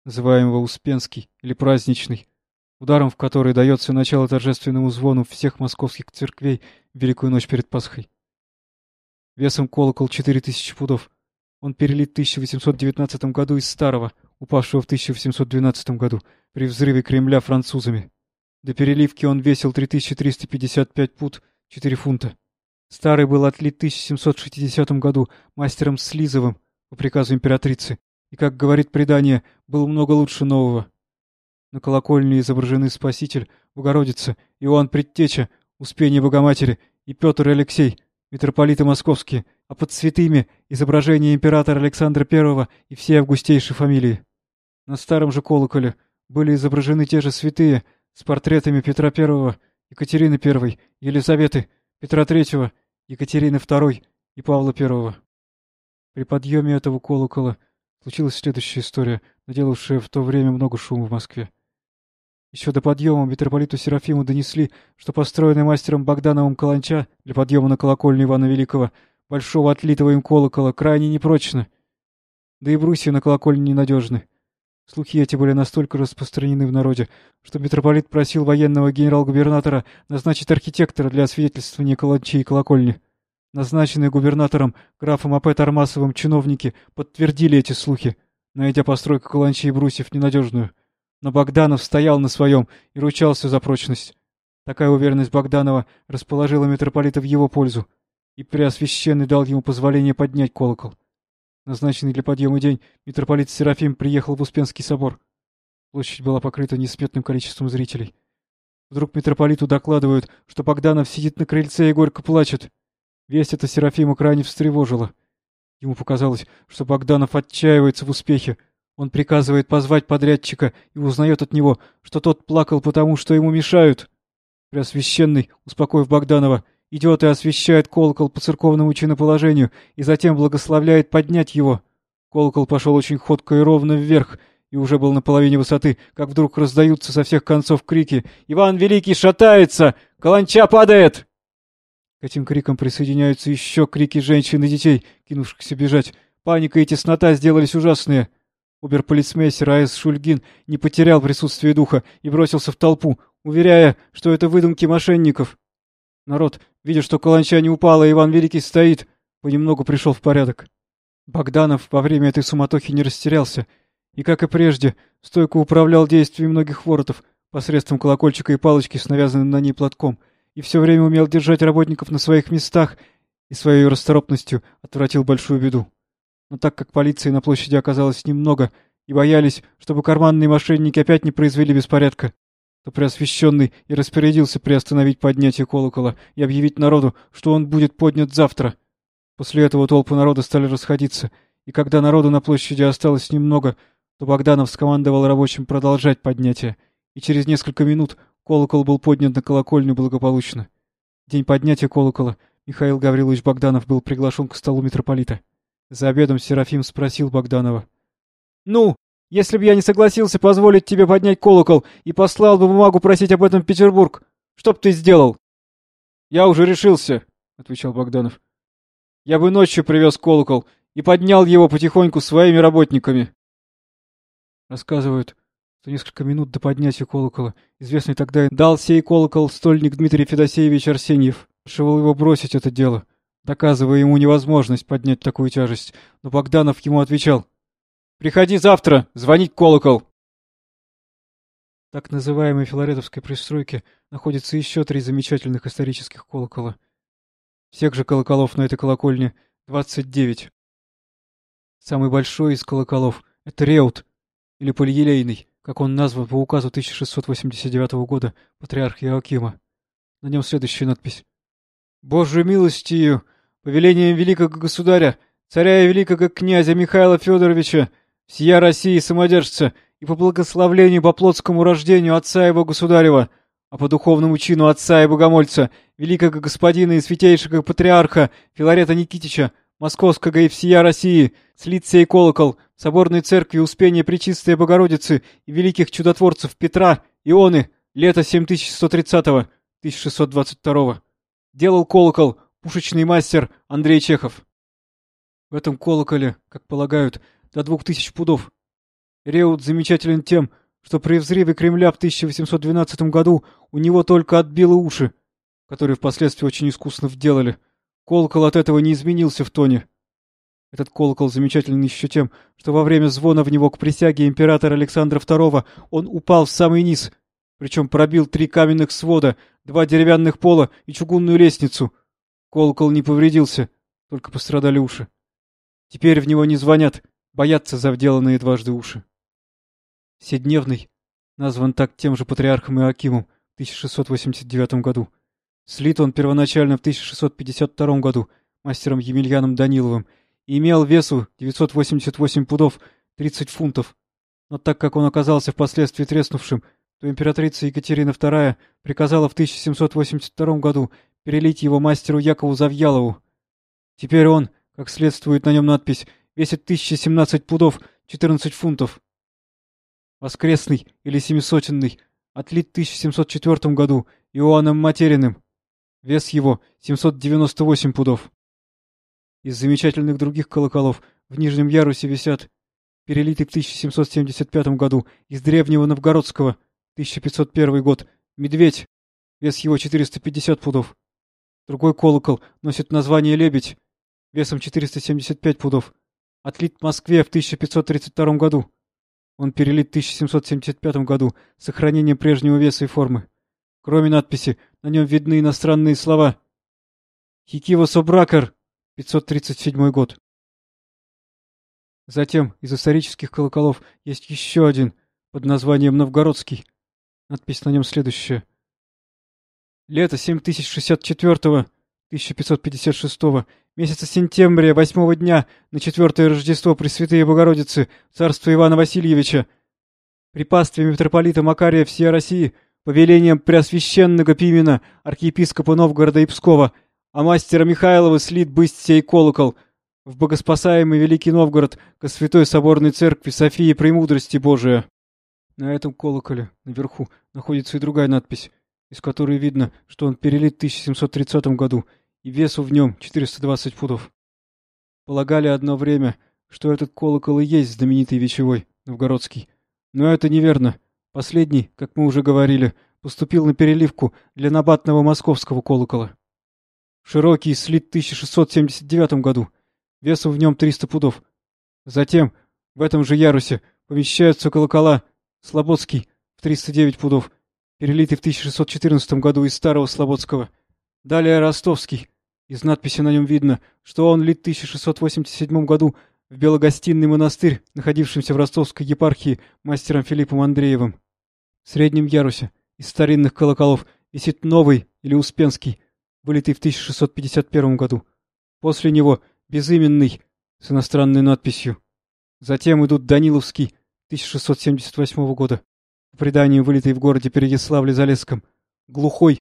называемого Успенский или Праздничный, ударом в который дается начало торжественному звону всех московских церквей в Великую ночь перед Пасхой. Весом колокол 4000 пудов. Он перелит в 1819 году из старого, упавшего в 1812 году при взрыве Кремля французами. До переливки он весил 3355 пуд 4 фунта. Старый был отлит в 1760 году мастером Слизовым по приказу императрицы и, как говорит предание, был много лучше нового. На колокольне изображены Спаситель, Богородица, Иоанн Предтеча, Успение Богоматери и Петр и Алексей, митрополиты московские, а под святыми изображение императора Александра I и все августейшие фамилии. На старом же колоколе были изображены те же святые с портретами Петра I, Екатерины I, Елизаветы, Петра III, Екатерины II и Павла I. При подъеме этого колокола Случилась следующая история, наделавшая в то время много шума в Москве. Еще до подъема митрополиту Серафиму донесли, что построенный мастером Богдановым каланча для подъема на колокольню Ивана Великого, большого отлитого им колокола, крайне непрочно. Да и брусья на колокольне ненадежны. Слухи эти были настолько распространены в народе, что митрополит просил военного генерал-губернатора назначить архитектора для освидетельствования каланчей и колокольни. Назначенные губернатором графом А.П. Тормасовым чиновники подтвердили эти слухи, найдя постройку каланчи и брусьев ненадежную. Но Богданов стоял на своем и ручался за прочность. Такая уверенность Богданова расположила митрополита в его пользу, и Преосвященный дал ему позволение поднять колокол. Назначенный для подъема день, митрополит Серафим приехал в Успенский собор. Площадь была покрыта несметным количеством зрителей. Вдруг митрополиту докладывают, что Богданов сидит на крыльце и горько плачет. Весть эта Серафима крайне встревожила. Ему показалось, что Богданов отчаивается в успехе. Он приказывает позвать подрядчика и узнает от него, что тот плакал потому, что ему мешают. Преосвященный, успокоив Богданова, идет и освещает колокол по церковному чиноположению и затем благословляет поднять его. Колокол пошел очень ходко и ровно вверх, и уже был на половине высоты, как вдруг раздаются со всех концов крики «Иван Великий шатается! Каланча падает!» К этим крикам присоединяются еще крики женщин и детей, кинувшихся бежать. Паника и теснота сделались ужасные. Оберполицмейстер А.С. Шульгин не потерял присутствие духа и бросился в толпу, уверяя, что это выдумки мошенников. Народ, видя, что каланча не упала, Иван Великий стоит, понемногу пришел в порядок. Богданов во время этой суматохи не растерялся и, как и прежде, стойко управлял действиями многих воротов посредством колокольчика и палочки с навязанным на ней платком, и все время умел держать работников на своих местах и своей расторопностью отвратил большую беду. Но так как полиции на площади оказалось немного и боялись, чтобы карманные мошенники опять не произвели беспорядка, то Преосвященный и распорядился приостановить поднятие колокола и объявить народу, что он будет поднят завтра. После этого толпы народа стали расходиться, и когда народу на площади осталось немного, то Богданов скомандовал рабочим продолжать поднятие, и через несколько минут колокол был поднят на колокольню благополучно. В день поднятия колокола Михаил Гаврилович Богданов был приглашен к столу митрополита. За обедом Серафим спросил Богданова. — Ну, если бы я не согласился позволить тебе поднять колокол и послал бы бумагу просить об этом в Петербург, что б ты сделал? — Я уже решился, — отвечал Богданов. — Я бы ночью привез колокол и поднял его потихоньку своими работниками. Рассказывают, что несколько минут до поднятия колокола, известный тогда дал сей колокол стольник Дмитрий Федосеевич Арсеньев, пошел его бросить это дело, доказывая ему невозможность поднять такую тяжесть, но Богданов ему отвечал — Приходи завтра, звонить колокол. Так называемой Филаретовской пристройке находится еще три замечательных исторических колокола. Всех же колоколов на этой колокольне 29. Самый большой из колоколов — это Реут, или Полиелейный, как он назван по указу 1689 года патриарха Иоакима. На нем следующая надпись. «Божью милостью, повелением великого государя, царя и великого князя Михаила Федоровича, всея России самодержца, и по благословлению по плотскому рождению отца его государева, а по духовному чину отца и богомольца, великого господина и святейшего патриарха Филарета Никитича, московского и всея России, слится и колокол, соборной церкви Успения Пречистой Богородицы и великих чудотворцев Петра, Ионы, лето 7130-1622. Делал колокол пушечный мастер Андрей Чехов. В этом колоколе, как полагают, до двух тысяч пудов. Реут замечателен тем, что при взрыве Кремля в 1812 году у него только отбило уши, которые впоследствии очень искусно вделали. Колокол от этого не изменился в тоне. Этот колокол замечателен еще тем, что во время звона в него к присяге императора Александра II он упал в самый низ, причем пробил три каменных свода, два деревянных пола и чугунную лестницу. Колокол не повредился, только пострадали уши. Теперь в него не звонят, боятся за вделанные дважды уши. Седневный, назван так тем же патриархом Иоакимом в 1689 году. Слит он первоначально в 1652 году мастером Емельяном Даниловым и имел весу 988 пудов 30 фунтов. Но так как он оказался впоследствии треснувшим, то императрица Екатерина II приказала в 1782 году перелить его мастеру Якову Завьялову. Теперь он, как следствует на нем надпись, весит 1017 пудов 14 фунтов. Воскресный или семисотенный, отлит в 1704 году Иоанном Материным. Вес его 798 пудов. Из замечательных других колоколов в нижнем ярусе висят перелитый в 1775 году из древнего новгородского, 1501 год, медведь, вес его 450 пудов. Другой колокол носит название «Лебедь», весом 475 пудов, отлит в Москве в 1532 году. Он перелит в 1775 году с сохранением прежнего веса и формы. Кроме надписи, на нем видны иностранные слова. «Хикива Собракер», 537 год. Затем из исторических колоколов есть еще один под названием Новгородский. Надпись на нем следующая. Лето 7064-1556, месяца сентября, восьмого дня, на четвертое Рождество Пресвятые Богородицы, царство Ивана Васильевича. При пастве митрополита Макария всея России, повелением Преосвященного Пимена, архиепископа Новгорода и Пскова, а мастера Михайлова слит бысть сей колокол, в богоспасаемый Великий Новгород ко Святой Соборной Церкви Софии Премудрости Божия. На этом колоколе, наверху, находится и другая надпись, из которой видно, что он перелит в 1730 году, и весу в нем 420 футов. Полагали одно время, что этот колокол и есть знаменитый вечевой, новгородский. Но это неверно. Последний, как мы уже говорили, поступил на переливку для набатного московского колокола. Широкий слит в 1679 году, весом в нем 300 пудов. Затем, в этом же ярусе, помещаются колокола Слободский в 309 пудов, перелитый в 1614 году из старого Слободского. Далее Ростовский. Из надписи на нем видно, что он лит в 1687 году в Белогостинный монастырь, находившимся в ростовской епархии мастером Филиппом Андреевым. В среднем ярусе из старинных колоколов висит новый или Успенский, вылитый в 1651 году. После него безыменный с иностранной надписью. Затем идут Даниловский 1678 года, по преданию вылитый в городе Переяславле-Залесском, Глухой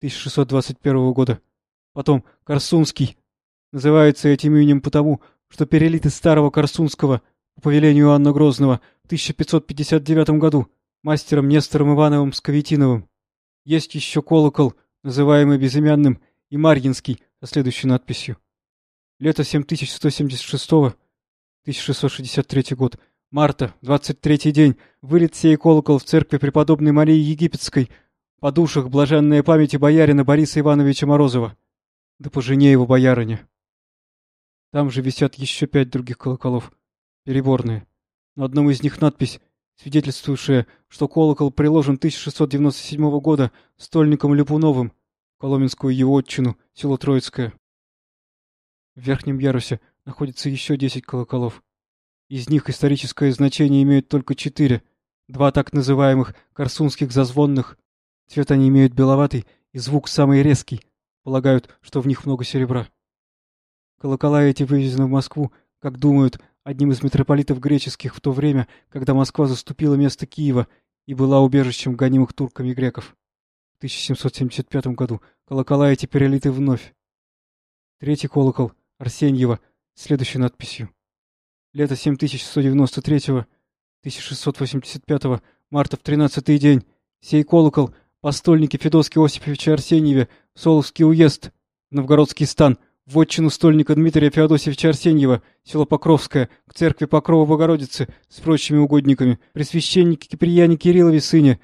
1621 года. Потом Корсунский. Называется этим именем потому, что перелит из старого Корсунского по повелению Анна Грозного в 1559 году мастером Нестором Ивановым Сковитиновым. Есть еще колокол, называемый безымянным, и Марьинский со следующей надписью. Лето 7176 1663 год. Марта, 23-й день. Вылет сей колокол в церкви преподобной Марии Египетской. По душах блаженная памяти боярина Бориса Ивановича Морозова. Да по жене его боярыне. Там же висят еще пять других колоколов. Переборные. На одном из них надпись, свидетельствующая, что колокол приложен 1697 года стольником Липуновым, Коломенскую его отчину, село Троицкое. В верхнем ярусе находится еще десять колоколов. Из них историческое значение имеют только четыре. Два так называемых корсунских зазвонных. Цвет они имеют беловатый и звук самый резкий. Полагают, что в них много серебра. Колокола эти вывезены в Москву, как думают, одним из митрополитов греческих в то время, когда Москва заступила место Киева и была убежищем гонимых турками греков. В 1775 году колокола эти перелиты вновь. Третий колокол Арсеньева следующей надписью. Лето 7193 1685 марта в тринадцатый день. Сей колокол постольники Федоски Осиповича Арсеньеве, Соловский уезд, Новгородский стан, вотчину стольника Дмитрия Феодосевича Арсеньева, село Покровское, к церкви Покрова Богородицы с прочими угодниками, пресвященнике Киприяне Кириллове сыне.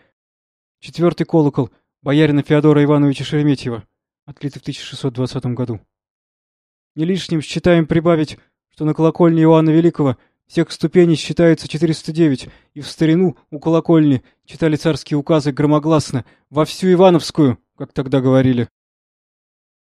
Четвертый колокол боярина Феодора Ивановича Шереметьева, отлитый в 1620 году. Не лишним считаем прибавить, что на колокольне Иоанна Великого всех ступеней считается 409, и в старину у колокольни читали царские указы громогласно, во всю Ивановскую, как тогда говорили.